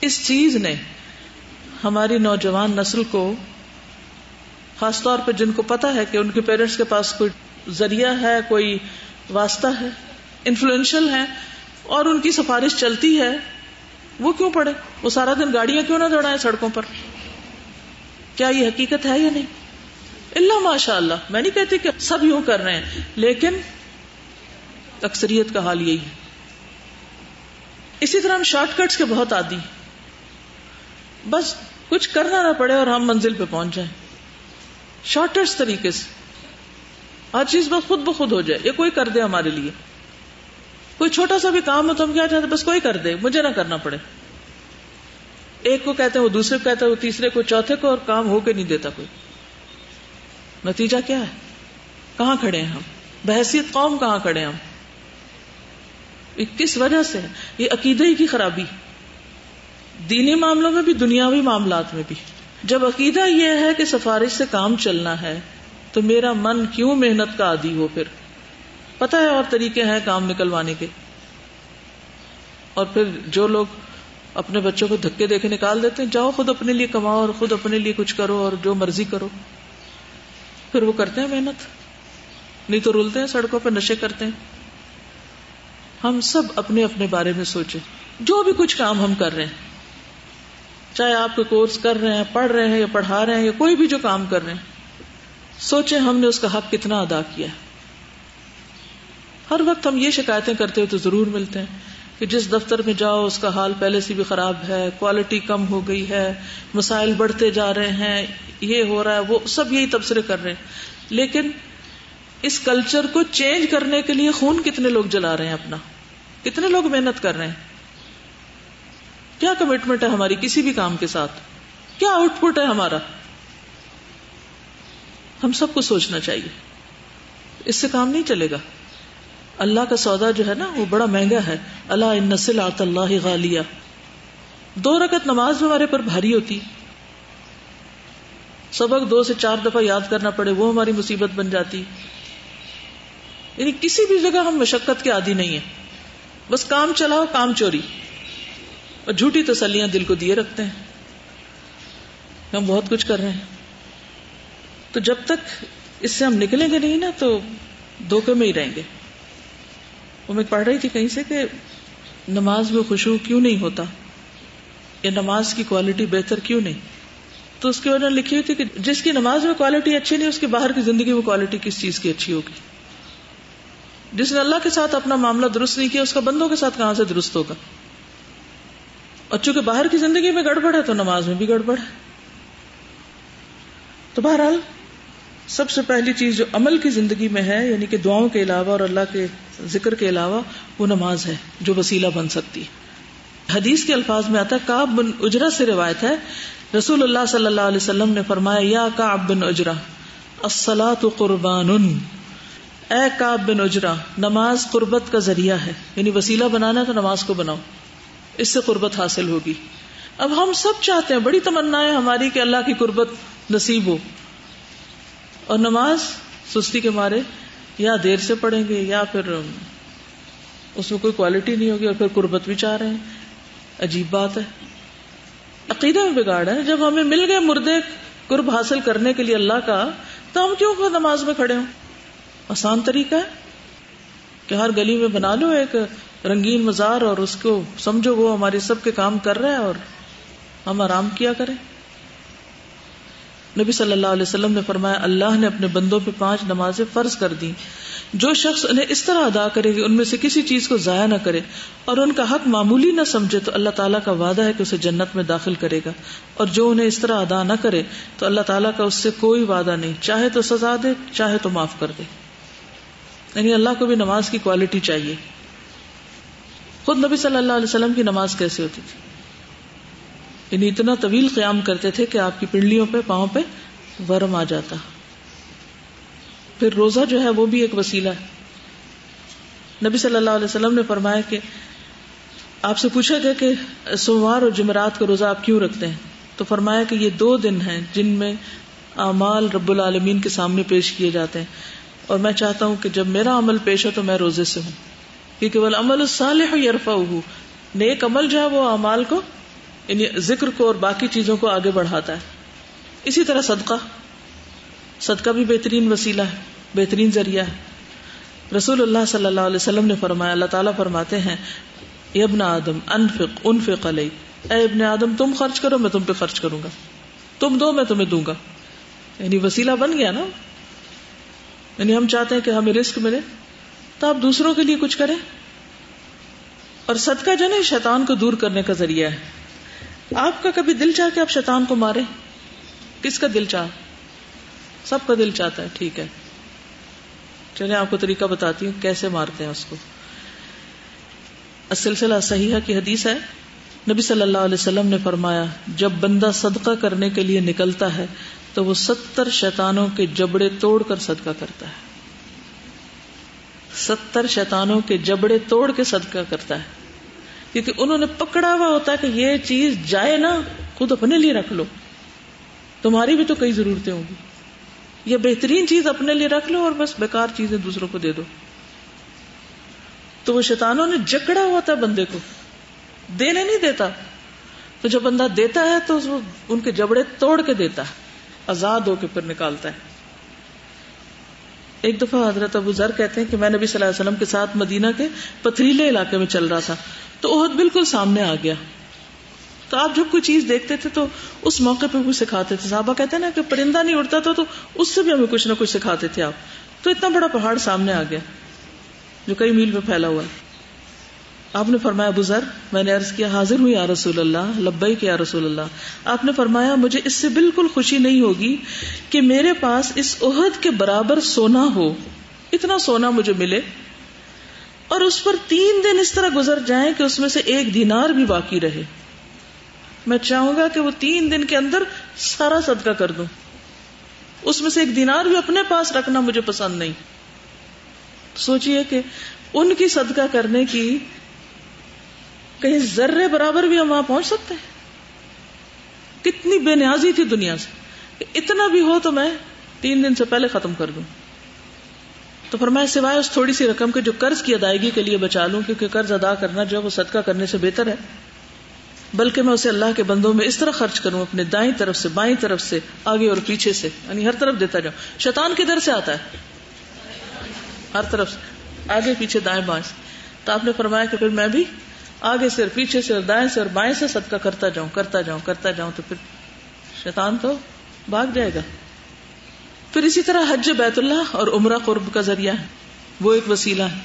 اس چیز نے ہماری نوجوان نسل کو، خاص طور پہ جن کو پتا ہے کہ ان کے پیرنٹس کے پاس کوئی ذریعہ ہے، کوئی واسطہ ہے، انفلوئنشل ہے اور ان کی سفارش چلتی ہے وہ کیوں پڑے؟ وہ سارا دن گاڑیاں کیوں نہ دوڑائیں سڑکوں پر؟ کیا یہ حقیقت ہے یا نہیں؟ اللہ ماشاء اللہ میں نہیں کہتی کہ سب یوں کر رہے ہیں، لیکن اکثریت کا حال یہی ہے۔ اسی طرح ہم شارٹ کٹس کے بہت آدی بس کچھ کرنا نہ پڑے اور ہم منزل پہ پہنچ جائیں۔ شارٹیسٹ طریقے سے۔ ہر چیز بس خود بخود ہو جائے، یہ کوئی کر دے ہمارے لیے۔ کوئی چھوٹا سا بھی کام ہو تو ہم کیا چاہتے بس کوئی کر دے، مجھے نہ کرنا پڑے۔ ایک کو کہتے ہیں، وہ دوسرے کو کہتے ہیں وہ تیسرے کو، چوتھے کو، اور کام ہو کے نہیں دیتا کوئی۔ نتیجہ کیا ہے؟ کہاں کھڑے ہیں ہم؟ بحثیت قوم کہاں کھڑے ہیں ہم؟ کس وجہ سے؟ یہ عقیدے کی خرابی۔ دینی معاملوں میں بھی، دنیاوی معاملات میں بھی۔ جب عقیدہ یہ ہے کہ سفارش سے کام چلنا ہے، تو میرا من کیوں محنت کا عادی ہو پھر؟ پتا ہے اور طریقے ہیں کام نکلوانے کے۔ اور پھر جو لوگ اپنے بچوں کو دھکے دے کے نکال دیتے ہیں، جاؤ خود اپنے لیے کماؤ اور خود اپنے لیے کچھ کرو اور جو مرضی کرو۔ پھر وہ کرتے ہیں محنت۔ نہیں تو رولتے ہیں سڑکوں پہ نشے کرتے ہیں۔ ہم سب اپنے اپنے بارے میں سوچیں۔ جو بھی کچھ کام ہم کر رہے ہیں، چاہے آپ کے کورس کر رہے ہیں، پڑھ رہے ہیں یا پڑھا رہے ہیں یا کوئی بھی جو کام کر رہے ہیں، سوچیں ہم نے اس کا حق کتنا ادا کیا ہے۔ ہر وقت ہم یہ شکایتیں کرتے ہوئے تو ضرور ملتے ہیں کہ جس دفتر میں جاؤ، اس کا حال پہلے سے بھی خراب ہے کوالٹی کم ہو گئی ہے، مسائل بڑھتے جا رہے ہیں، یہ ہو رہا ہے، وہ سب یہی تبصرے کر رہے ہیں۔ لیکن اس کلچر کو چینج کرنے کے لیے خون کتنے لوگ جلا رہے ہیں اپنا؟ کتنے لوگ محنت کر رہے ہیں؟ کیا کمٹمنٹ ہے ہماری کسی بھی کام کے ساتھ؟ کیا آؤٹ پٹ ہے ہمارا؟ ہم سب کو سوچنا چاہیے۔ اس سے کام نہیں چلے گا۔ اللہ کا سودا جو ہے نا وہ بڑا مہنگا ہے۔ اللہ ان نسل آت اللہ غالیہ۔ دو رکت نماز ہمارے پر بھاری ہوتی۔ سبق دو سے چار دفعہ یاد کرنا پڑے، وہ ہماری مصیبت بن جاتی۔ یعنی کسی بھی جگہ ہم مشقت کے عادی نہیں ہیں۔ بس کام چلاؤ، کام چوری۔ اور جھوٹی تسلیاں دل کو دیے رکھتے ہیں۔ ہم بہت کچھ کر رہے ہیں۔ تو جب تک اس سے ہم نکلیں گے نہیں نا، تو دھوکے میں ہی رہیں گے۔ میں پڑھ رہی تھی کہیں سے کہ نماز میں خوشبو کیوں نہیں ہوتا؟ یا نماز کی کوالٹی بہتر کیوں نہیں؟ تو اس کی وجہ لکھی ہوئی تھی کہ جس کی نماز میں کوالٹی اچھی نہیں، اس کی باہر کی زندگی میں کوالٹی کس چیز کی اچھی ہوگی؟ جس نے اللہ کے ساتھ اپنا معاملہ درست نہیں کیا، اس کا بندوں کے ساتھ کہاں سے درست ہوگا؟ اور چونکہ باہر کی زندگی میں گڑبڑ ہے تو نماز میں بھی گڑبڑ ہے۔ تو بہرحال، سب سے پہلی چیز جو عمل کی زندگی میں ہے یعنی کہ دعاؤں کے علاوہ اور اللہ کے ذکر کے علاوہ وہ نماز ہے جو وسیلہ بن سکتی ہے۔ حدیث کے الفاظ میں آتا ہے کاب بن اجرا سے روایت ہے۔ رسول اللہ صلی اللہ علیہ وسلم نے فرمایا، یا کاب بن اجرا السلاۃ قربان۔ اے کاب بن اجرا نماز قربت کا ذریعہ ہے۔ یعنی وسیلہ بنانا تو نماز کو بناؤ۔ اس سے قربت حاصل ہوگی۔ اب ہم سب چاہتے ہیں، بڑی تمنا ہے ہماری کہ اللہ کی قربت نصیب ہو۔ اور نماز سستی کے مارے یا دیر سے پڑھیں گے یا پھر اس میں کوئی کوالٹی نہیں ہوگی اور پھر قربت بھی چاہ رہے ہیں۔ عجیب بات ہے۔ عقیدہ میں بگاڑ ہے۔ جب ہمیں مل گئے مردے قرب حاصل کرنے کے لیے اللہ کا، تو ہم کیوں نماز میں کھڑے ہوں؟ آسان طریقہ ہے کہ ہر گلی میں بنا لو ایک رنگین مزار اور اس کو سمجھو وہ ہمارے سب کے کام کر رہے اور ہم آرام کیا کریں۔ نبی صلی اللہ علیہ وسلم نے فرمایا، اللہ نے اپنے بندوں پہ پانچ نمازیں فرض کر دی جو شخص انہیں اس طرح ادا کرے کہ ان میں سے کسی چیز کو ضائع نہ کرے اور ان کا حق معمولی نہ سمجھے، تو اللہ تعالیٰ کا وعدہ ہے کہ اسے جنت میں داخل کرے گا۔ اور جو انہیں اس طرح ادا نہ کرے، تو اللہ تعالیٰ کا اس سے کوئی وعدہ نہیں۔ چاہے تو سزا دے، چاہے تو معاف کر دے۔ یعنی اللہ کو بھی نماز کی کوالٹی چاہیے۔ خود نبی صلی اللہ علیہ وسلم کی نماز کیسے ہوتی تھی؟ یعنی اتنا طویل قیام کرتے تھے کہ آپ کی پنڈلیوں پہ، پاؤں پہ ورم آ جاتا۔ پھر روزہ جو ہے وہ بھی ایک وسیلہ ہے۔ نبی صلی اللہ علیہ وسلم نے فرمایا کہ آپ سے پوچھا گیا کہ سوموار اور جمعرات کا روزہ آپ کیوں رکھتے ہیں؟ تو فرمایا کہ یہ دو دن ہیں جن میں اعمال رب العالمین کے سامنے پیش کیے جاتے ہیں۔ اور میں چاہتا ہوں کہ جب میرا عمل پیش ہو تو میں روزے سے ہوں۔ کیونکہ وہ عمل الصالح یرفا نیک عمل جو ہے وہ اعمال کو یعنی ذکر کو اور باقی چیزوں کو آگے بڑھاتا ہے۔ اسی طرح صدقہ۔ صدقہ بھی بہترین وسیلہ ہے، بہترین ذریعہ ہے۔ رسول اللہ صلی اللہ علیہ وسلم نے فرمایا، اللہ تعالیٰ فرماتے ہیں ابن آدم، انفق انفق علی اے ابن آدم، تم خرچ کرو، میں تم پہ خرچ کروں گا۔ تم دو، میں تمہیں دوں گا۔ یعنی وسیلہ بن گیا نا۔ یعنی ہم چاہتے ہیں کہ ہمیں رسک ملے۔ تو آپ دوسروں کے لیے کچھ کریں۔ اور صدقہ جو نا شیطان کو دور کرنے کا ذریعہ ہے۔ آپ کا کبھی دل چاہ کہ آپ شیطان کو مارے کس کا دل چاہ؟ سب کا دل چاہتا ہے، ٹھیک ہے۔ چلے آپ کو طریقہ بتاتی ہوں کیسے مارتے ہیں اس کو۔ سلسلہ صحیح کی حدیث ہے۔ نبی صلی اللہ علیہ وسلم نے فرمایا، جب بندہ صدقہ کرنے کے لیے نکلتا ہے، تو وہ ستر شیطانوں کے جبڑے توڑ کر صدقہ کرتا ہے۔ ستر شیطانوں کے جبڑے توڑ کے صدقہ کرتا ہے۔ کیونکہ انہوں نے پکڑا ہوا ہوتا ہے کہ یہ چیز جائے نا، خود اپنے لیے رکھ لو۔ تمہاری بھی تو کئی ضرورتیں ہوں گی۔ یہ بہترین چیز اپنے لیے رکھ لو اور بس بیکار چیزیں دوسروں کو دے دو۔ تو وہ شیطانوں نے جکڑا ہوا تھا بندے کو۔ دینے نہیں دیتا۔ تو جب بندہ دیتا ہے تو ان کے جبڑے توڑ کے دیتا ہے۔ آزاد ہو کے پھر نکالتا ہے۔ ایک دفعہ حضرت ابو ذر کہتے ہیں کہ میں نبی صلی اللہ علیہ وسلم کے ساتھ مدینہ کے پتھریلے علاقے میں چل رہا تھا۔ تو عہد بالکل سامنے آ گیا۔ تو آپ جب کوئی چیز دیکھتے تھے تو اس موقع پہ کچھ سکھاتے تھے۔ صحابہ کہتے ہیں نا کہ پرندہ نہیں اڑتا تھا تو اس سے بھی ہمیں کچھ نہ کچھ سکھاتے تھے آپ۔ تو اتنا بڑا پہاڑ سامنے آ گیا جو کئی میل میں پھیلا ہوا ہے۔ آپ نے فرمایا بزر میں نے عرض کیا، حاضر ہوئی یا رسول اللہ لبئی کیا رسول اللہ۔ آپ نے فرمایا، مجھے اس سے بالکل خوشی نہیں ہوگی کہ میرے پاس اس عہد کے برابر سونا ہو۔ اتنا سونا مجھے ملے۔ اور اس پر تین دن اس طرح گزر جائیں کہ اس میں سے ایک دینار بھی باقی رہے۔ میں چاہوں گا کہ وہ تین دن کے اندر سارا صدقہ کر دوں۔ اس میں سے ایک دینار بھی اپنے پاس رکھنا مجھے پسند نہیں۔ سوچئے کہ ان کی صدقہ کرنے کی کہیں ذرے برابر بھی ہم وہاں پہنچ سکتے ہیں۔ کتنی بے نیازی تھی دنیا سے۔ کہ اتنا بھی ہو تو میں تین دن سے پہلے ختم کر دوں۔ تو پھر میں سوائے اس تھوڑی سی رقم کے جو قرض کی ادائیگی کے لیے بچا لوں، کیونکہ قرض ادا کرنا جو ہے وہ صدقہ کرنے سے بہتر ہے۔ بلکہ میں اسے اللہ کے بندوں میں اس طرح خرچ کروں، اپنے دائیں طرف سے، بائیں طرف سے، آگے اور پیچھے سے یعنی ہر طرف دیتا جاؤں۔ شیطان کدھر سے آتا ہے؟ ہر طرف سے۔ آگے، پیچھے، دائیں، بائیں سے۔ تو آپ نے فرمایا کہ پھر میں بھی آگے سے اور پیچھے سے اور دائیں سے اور بائیں سے صدقہ کرتا جاؤں کرتا جاؤں کرتا جاؤں تو پھر شیطان تو بھاگ جائے گا۔ پھر اسی طرح حج بیت اللہ اور عمرہ قرب کا ذریعہ ہے۔ وہ ایک وسیلہ ہے۔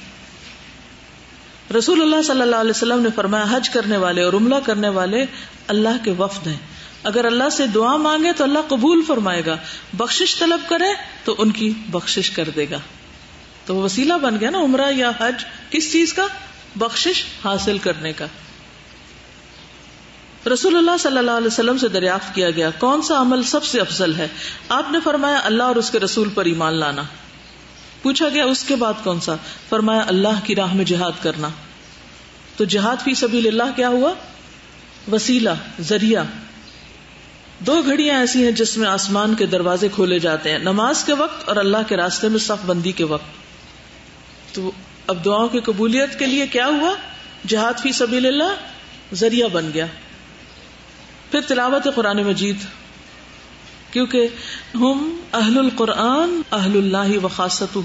رسول اللہ صلی اللہ علیہ وسلم نے فرمایا، حج کرنے والے اور عملہ کرنے والے اللہ کے وفد ہیں۔ اگر اللہ سے دعا مانگے تو اللہ قبول فرمائے گا۔ بخشش طلب کرے تو ان کی بخشش کر دے گا۔ تو وہ وسیلہ بن گیا نا عمرہ یا حج، کس چیز کا؟ بخشش حاصل کرنے کا۔ رسول اللہ صلی اللہ علیہ وسلم سے دریافت کیا گیا، کون سا عمل سب سے افضل ہے؟ آپ نے فرمایا اللہ اور اس کے رسول پر ایمان لانا۔ پوچھا گیا اس کے بعد کون سا؟ فرمایا اللہ کی راہ میں جہاد کرنا۔ تو جہاد فی سبیل اللہ کیا ہوا؟ وسیلہ، ذریعہ۔ دو گھڑیاں ایسی ہیں جس میں آسمان کے دروازے کھولے جاتے ہیں، نماز کے وقت اور اللہ کے راستے میں صف بندی کے وقت۔ تو اب دعاؤں کی قبولیت کے لیے کیا ہوا؟ جہاد فی سبیل اللہ، ذریعہ بن گیا۔ پھر تلاوت قرآن مجید، کیونکہ ہم اہل القرآن، اہل اللہ و خاصت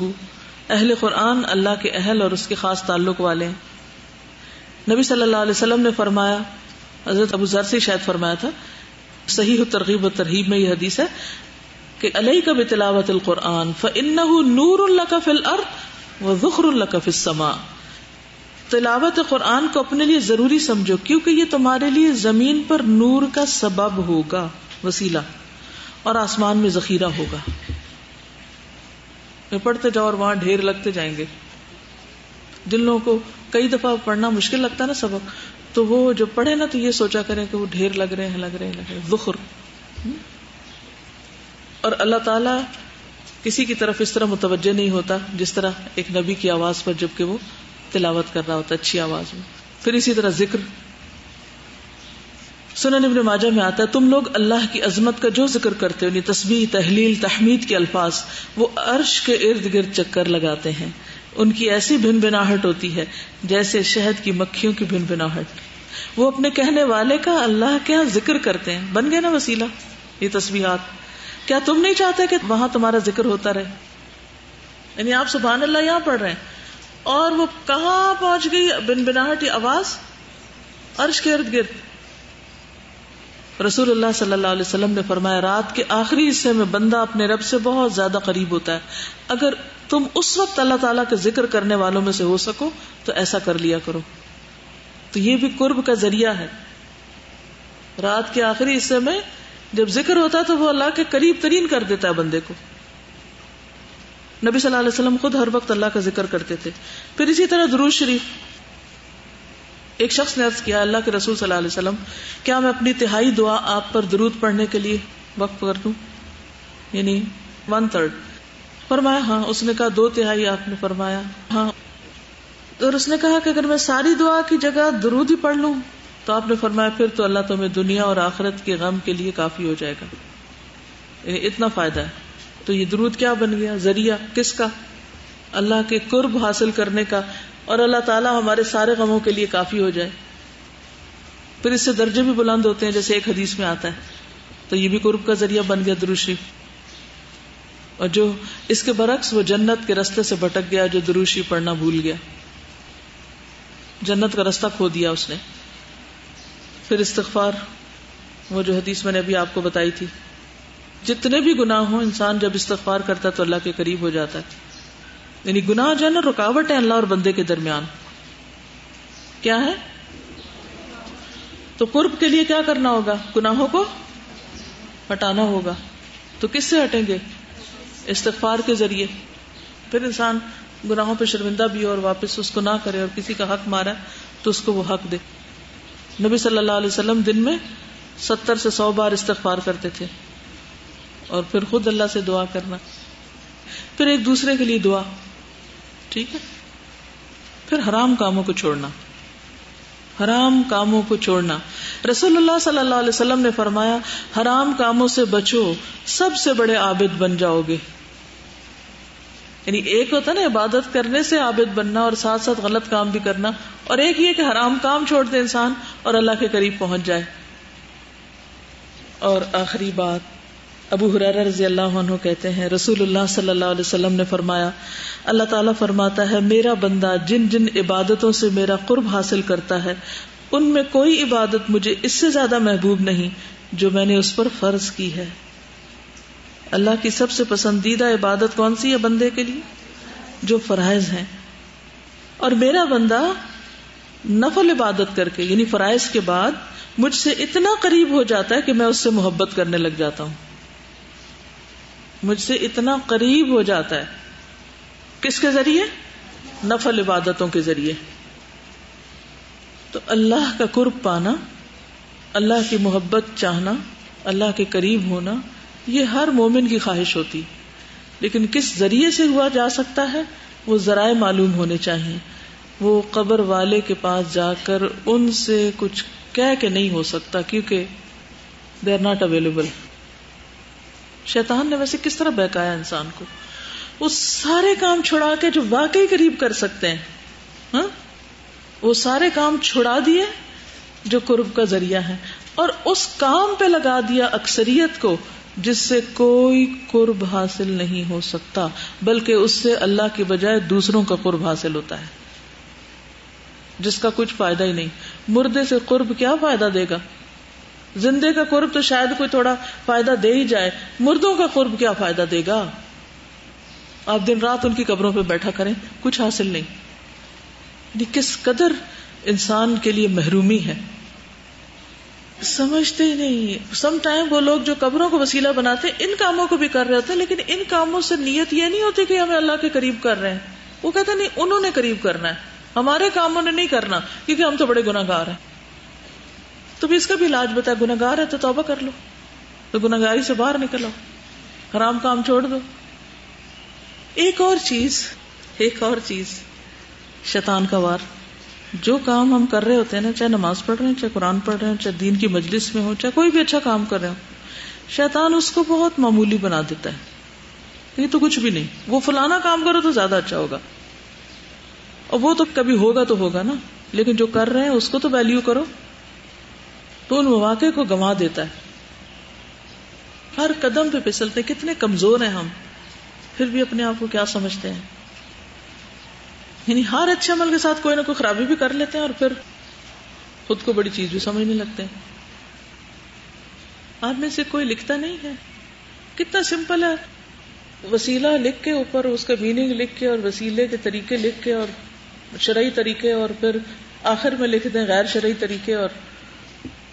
اہل قرآن اللہ کے اہل اور اس کے خاص تعلق والے ہیں۔ نبی صلی اللہ علیہ وسلم نے فرمایا، حضرت ابو ذر سے شاید فرمایا تھا، صحیح ترغیب و ترغیب میں یہ حدیث ہے کہ علیہ کا بتلاوت القرآن فن نور اللہ کا فل ارد و ذخر اللہ کا فسما تلاوت قرآن کو اپنے لیے ضروری سمجھو، کیونکہ یہ تمہارے لیے زمین پر نور کا سبب ہوگا، وسیلہ، اور آسمان میں ذخیرہ ہوگا۔ پڑھتے جاؤ اور وہاں ڈھیر لگتے جائیں گے۔ جن لوگوں کو کئی دفعہ پڑھنا مشکل لگتا ہے نا سبق، تو وہ جو پڑھے نا تو یہ سوچا کریں کہ وہ ڈھیر لگ رہے ہیں، لگ رہے ہیں، لگ رہے ہیں۔ ذخر۔ اور اللہ تعالی کسی کی طرف اس طرح متوجہ نہیں ہوتا، جس طرح ایک نبی کی آواز پر، جبکہ وہ تلاوت کر رہا ہوتا ہے اچھی آواز میں۔ پھر اسی طرح ذکر۔ سنن ابن ماجہ میں آتا ہے، تم لوگ اللہ کی عظمت کا جو ذکر کرتے ہو یعنی تسبیح، تحلیل، تحمید کے الفاظ، وہ عرش کے ارد گرد چکر لگاتے ہیں۔ ان کی ایسی بھن بناہٹ ہوتی ہے جیسے شہد کی مکھیوں کی بھن بناہٹ وہ اپنے کہنے والے کا اللہ کے یہاں ذکر کرتے ہیں۔ بن گئے نا وسیلہ، یہ تصویرات کیا تم نہیں چاہتے کہ وہاں تمہارا ذکر ہوتا رہے؟ یعنی آپ سبحان اللہ یہاں پڑھ رہے ہیں۔ اور وہ کہاں پہنچ گئی بن بناہٹ آواز؟ عرش کے ارد گرد۔ رسول اللہ صلی اللہ علیہ وسلم نے فرمایا، رات کے آخری حصے میں بندہ اپنے رب سے بہت زیادہ قریب ہوتا ہے۔ اگر تم اس وقت اللہ تعالیٰ کا ذکر کرنے والوں میں سے ہو سکو، تو ایسا کر لیا کرو۔ تو یہ بھی قرب کا ذریعہ ہے۔ رات کے آخری حصے میں جب ذکر ہوتا ہے تو وہ اللہ کے قریب ترین کر دیتا ہے بندے کو۔ نبی صلی اللہ علیہ وسلم خود ہر وقت اللہ کا ذکر کرتے تھے۔ پھر اسی طرح دروز شریف۔ ایک شخص نے عرض کیا، اللہ کے رسول صلی اللہ علیہ وسلم، کیا میں اپنی تہائی دعا آپ پر درود پڑھنے کے لیے وقف کر دوں؟ یعنی ون تھرڈ فرمایا ہاں اس نے کہا، دو تہائی آپ نے فرمایا۔ ہاں۔ اور اس نے کہا کہ اگر میں ساری دعا کی جگہ درود ہی پڑھ لوں، تو آپ نے فرمایا، پھر تو اللہ تمہیں دنیا اور آخرت کے غم کے لیے کافی ہو جائے گا۔ یعنی اتنا فائدہ ہے۔ تو یہ درود کیا بن گیا؟ ذریعہ کس کا؟ اللہ کے قرب حاصل کرنے کا۔ اور اللہ تعالیٰ ہمارے سارے غموں کے لیے کافی ہو جائے۔ پھر اس سے درجے بھی بلند ہوتے ہیں، جیسے ایک حدیث میں آتا ہے۔ تو یہ بھی قرب کا ذریعہ بن گیا دروشی اور جو اس کے برعکس وہ جنت کے رستے سے بھٹک گیا، جو دروشی پڑھنا بھول گیا۔ جنت کا رستہ کھو دیا اس نے۔ پھر استغفار، وہ جو حدیث میں نے ابھی آپ کو بتائی تھی۔ جتنے بھی گناہ ہوں، انسان جب استغفار کرتا تو اللہ کے قریب ہو جاتا ہے۔ یعنی گناہ جو ہے نا، رکاوٹ ہے اللہ اور بندے کے درمیان۔ کیا ہے؟ تو قرب کے لیے کیا کرنا ہوگا؟ گناہوں کو ہٹانا ہوگا۔ تو کس سے ہٹیں گے؟ استغفار کے ذریعے۔ پھر انسان گناہوں پہ شرمندہ بھی ہو اور واپس اس کو نہ کرے اور کسی کا حق مارا تو اس کو وہ حق دے۔ نبی صلی اللہ علیہ وسلم دن میں ستر سے سو بار استغفار کرتے تھے۔ اور پھر خود اللہ سے دعا کرنا۔ پھر ایک دوسرے کے لیے دعا۔ ٹھیک ہے؟ پھر حرام کاموں کو چھوڑنا۔ حرام کاموں کو چھوڑنا۔ رسول اللہ صلی اللہ علیہ وسلم نے فرمایا، حرام کاموں سے بچو، سب سے بڑے عابد بن جاؤ گے۔ یعنی ایک ہوتا نا، عبادت کرنے سے عابد بننا اور ساتھ ساتھ غلط کام بھی کرنا۔ اور ایک یہ کہ حرام کام چھوڑ دے انسان اور اللہ کے قریب پہنچ جائے۔ اور آخری بات۔ ابو حرار رضی اللہ عنہ کہتے ہیں، رسول اللہ صلی اللہ علیہ وسلم نے فرمایا، اللہ تعالیٰ فرماتا ہے، میرا بندہ جن جن عبادتوں سے میرا قرب حاصل کرتا ہے، ان میں کوئی عبادت مجھے اس سے زیادہ محبوب نہیں جو میں نے اس پر فرض کی ہے۔ اللہ کی سب سے پسندیدہ عبادت کون سی ہے بندے کے لیے؟ جو فرائض ہیں۔ اور میرا بندہ نفل عبادت کر کے یعنی فرائض کے بعد مجھ سے اتنا قریب ہو جاتا ہے کہ میں اس سے محبت کرنے لگ جاتا ہوں۔ مجھ سے اتنا قریب ہو جاتا ہے۔ کس کے ذریعے؟ نفل عبادتوں کے ذریعے۔ تو اللہ کا قرب پانا، اللہ کی محبت چاہنا، اللہ کے قریب ہونا، یہ ہر مومن کی خواہش ہوتی۔ لیکن کس ذریعے سے ہوا جا سکتا ہے؟ وہ ذرائع معلوم ہونے چاہیے۔ وہ قبر والے کے پاس جا کر ان سے کچھ کہہ کے نہیں ہو سکتا کیونکہ دے آر ناٹ اویلیبل شیطان نے ویسے کس طرح بہکایا انسان کو؟ وہ سارے کام چھڑا کے جو واقعی قریب کر سکتے ہیں ہاں؟ وہ سارے کام چھڑا دیے جو قرب کا ذریعہ ہے، اور اس کام پہ لگا دیا اکثریت کو جس سے کوئی قرب حاصل نہیں ہو سکتا، بلکہ اس سے اللہ کی بجائے دوسروں کا قرب حاصل ہوتا ہے۔ جس کا کچھ فائدہ ہی نہیں۔ مردے سے قرب کیا فائدہ دے گا؟ زندے کا قرب تو شاید کوئی تھوڑا فائدہ دے ہی جائے۔ مردوں کا قرب کیا فائدہ دے گا؟ آپ دن رات ان کی قبروں پہ بیٹھا کریں، کچھ حاصل نہیں۔ یعنی کس قدر انسان کے لیے محرومی ہے۔ سمجھتے ہی نہیں۔ سم ٹائم وہ لوگ جو قبروں کو وسیلہ بناتے ہیں ان کاموں کو بھی کر رہے ہوتے ہیں لیکن ان کاموں سے نیت یہ نہیں ہوتی کہ ہمیں اللہ کے قریب کر رہے ہیں۔ وہ کہتے نہیں، انہوں نے قریب کرنا ہے۔ ہمارے کاموں نے نہیں کرنا، کیونکہ ہم تو بڑے گناگار ہیں۔ تو بھی اس کا بھی علاج بتا گناگار ہے تو توبہ کر لو۔ تو گناگاری سے باہر نکلو حرام کام چھوڑ دو۔ ایک اور چیز، ایک اور چیز، شیطان کا وار۔ جو کام ہم کر رہے ہوتے ہیں نا، چاہے نماز پڑھ رہے ہیں، چاہے قرآن پڑھ رہے ہیں، چاہے دین کی مجلس میں ہو چاہے کوئی بھی اچھا کام کر رہے ہو شیطان اس کو بہت معمولی بنا دیتا ہے۔ یہ تو کچھ بھی نہیں۔ وہ فلانا کام کرو تو زیادہ اچھا ہوگا۔ اور وہ تو کبھی ہوگا تو ہوگا نا، لیکن جو کر رہے ہیں، اس کو تو ویلو کرو۔ تو ان مواقع کو گنوا دیتا ہے۔ ہر قدم پہ پسلتے کتنے کمزور ہیں ہم۔ پھر بھی اپنے آپ کو کیا سمجھتے ہیں؟ یعنی ہر اچھے عمل کے ساتھ کوئی نہ کوئی خرابی بھی کر لیتے ہیں اور پھر خود کو بڑی چیز بھی سمجھنے لگتے۔ ہیں آپ میں سے کوئی لکھتا نہیں ہے۔ کتنا سمپل ہے۔ وسیلہ لکھ کے اوپر، اس کا میننگ لکھ کے اور وسیلے کے طریقے لکھ کے اور شرعی طریقے اور پھر آخر میں لکھ دیں غیر شرعی طریقے اور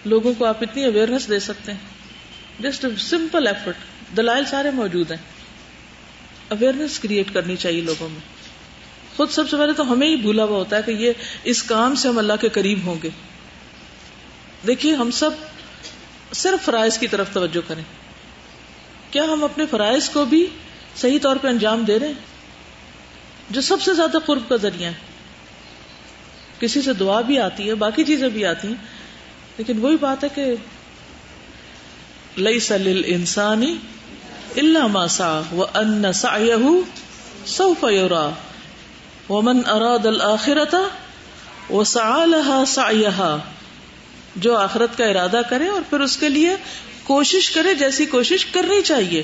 لوگوں کو آپ اتنی اویئرنیس دے سکتے ہیں. جسٹ سمپل ایفرٹ دلائل سارے موجود ہیں. اویئرنیس کریٹ کرنی چاہیے لوگوں میں. خود سب سے پہلے تو ہمیں ہی بھولا ہوا ہوتا ہے کہ یہ اس کام سے ہم اللہ کے قریب ہوں گے. دیکھیے ہم سب صرف فرائض کی طرف توجہ کریں. کیا ہم اپنے فرائض کو بھی صحیح طور پہ انجام دے رہے ہیں؟ جو سب سے زیادہ قرب کا ذریعہ ہے کسی سے دعا بھی آتی ہے، باقی چیزیں بھی آتی ہیں لیکن وہی بات ہے کہ لئی سل انسانی اللہ ماسا و ان سوف یورا ومن اراد الآخرت وسعى سعيها جو آخرت کا ارادہ کرے اور پھر اس کے لیے کوشش کرے جیسی کوشش کرنی چاہیے،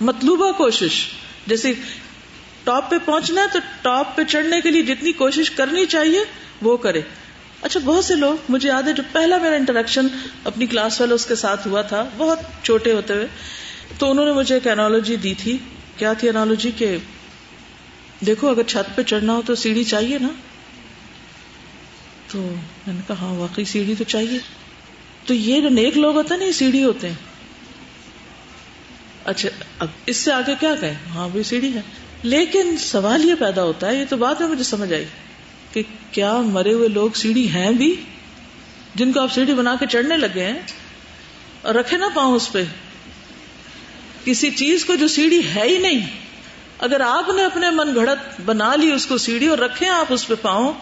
مطلوبہ کوشش۔ جیسے ٹاپ پہ پہنچنا ہے تو ٹاپ پہ چڑھنے کے لیے جتنی کوشش کرنی چاہیے، وہ کرے۔ اچھا بہت سے لوگ، مجھے یاد ہے، جو پہلا میرا انٹریکشن اپنی کلاس والے کے ساتھ ہوا تھا، بہت چھوٹے ہوتے ہوئے، تو انہوں نے مجھے ایک انالوجی دی تھی۔ کیا تھی انالوجی کہ، دیکھو، اگر چھت پہ چڑھنا ہو تو سیڑھی چاہیے نا؟ تو میں نے کہا ہاں واقعی سیڑھی تو چاہیے۔ تو یہ جو نیک لوگ ہوتے ہیں نا، یہ سیڑھی ہوتے ہیں۔ اچھا اب اس سے آگے کیا کہیں؟ ہاں بھی سیڑھی ہے۔ لیکن سوال یہ پیدا ہوتا ہے، یہ تو بات میں مجھے سمجھ آئی۔ کہ کیا مرے ہوئے لوگ سیڑھی ہیں بھی جن کو آپ سیڑھی بنا کے چڑھنے لگے ہیں اور رکھے نہ پاؤں اس پہ؟ کسی چیز کو جو سیڑھی ہے ہی نہیں۔ اگر آپ نے اپنے من گھڑت بنا لی اس کو سیڑھی اور رکھے آپ اس پہ پاؤں،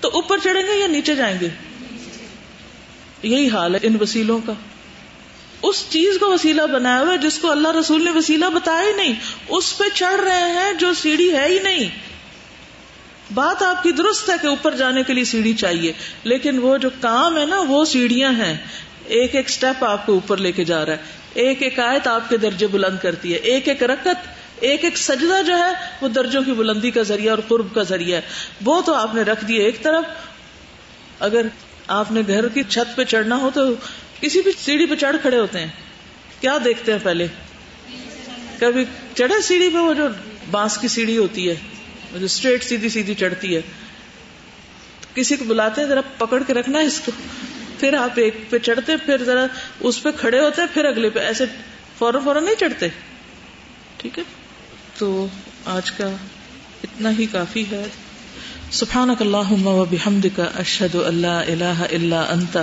تو اوپر چڑھیں گے یا نیچے جائیں گے؟ یہی حال ہے ان وسیلوں کا۔ اس چیز کو وسیلہ بنایا ہوا جس کو اللہ رسول نے وسیلہ بتایا ہی نہیں۔ اس پہ چڑھ رہے ہیں جو سیڑھی ہے ہی نہیں۔ بات آپ کی درست ہے کہ اوپر جانے کے لیے سیڑھی چاہیے، لیکن وہ جو کام ہے نا، وہ سیڑھیاں ہیں۔ ایک ایک سٹیپ آپ کو اوپر لے کے جا رہا ہے۔ ایک ایک آیت آپ کے درجے بلند کرتی ہے۔ ایک ایک رکت ایک ایک سجدہ جو ہے، وہ درجوں کی بلندی کا ذریعہ اور قرب کا ذریعہ ہے۔ وہ تو آپ نے رکھ دیے ایک طرف۔ اگر آپ نے گھر کی چھت پہ چڑھنا ہو تو کسی بھی سیڑھی پہ چڑھ کھڑے ہوتے ہیں۔ کیا دیکھتے ہیں پہلے؟ کبھی چڑھے سیڑھی پہ وہ جو بانس کی سیڑھی ہوتی ہے۔ جو اسٹریٹ سیدھی سیدھی چڑھتی ہے۔ کسی کو بلاتے ہیں، ذرا پکڑ کے رکھنا ہے اس کو۔ پھر آپ ایک پہ چڑھتے، پھر ذرا اس پہ کھڑے ہوتے ہیں پھر اگلے پہ۔ ایسے فوراً فوراً نہیں چڑھتے۔ ٹھیک ہے؟ تو آج کا اتنا ہی کافی ہے۔ سبحانک اللہم و بحمدک، اشہد اللہ الہ الا انت،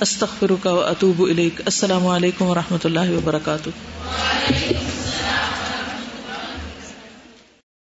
استغفرک و اتوب الیک۔ السلام علیکم و رحمۃ اللہ وبرکاتہ۔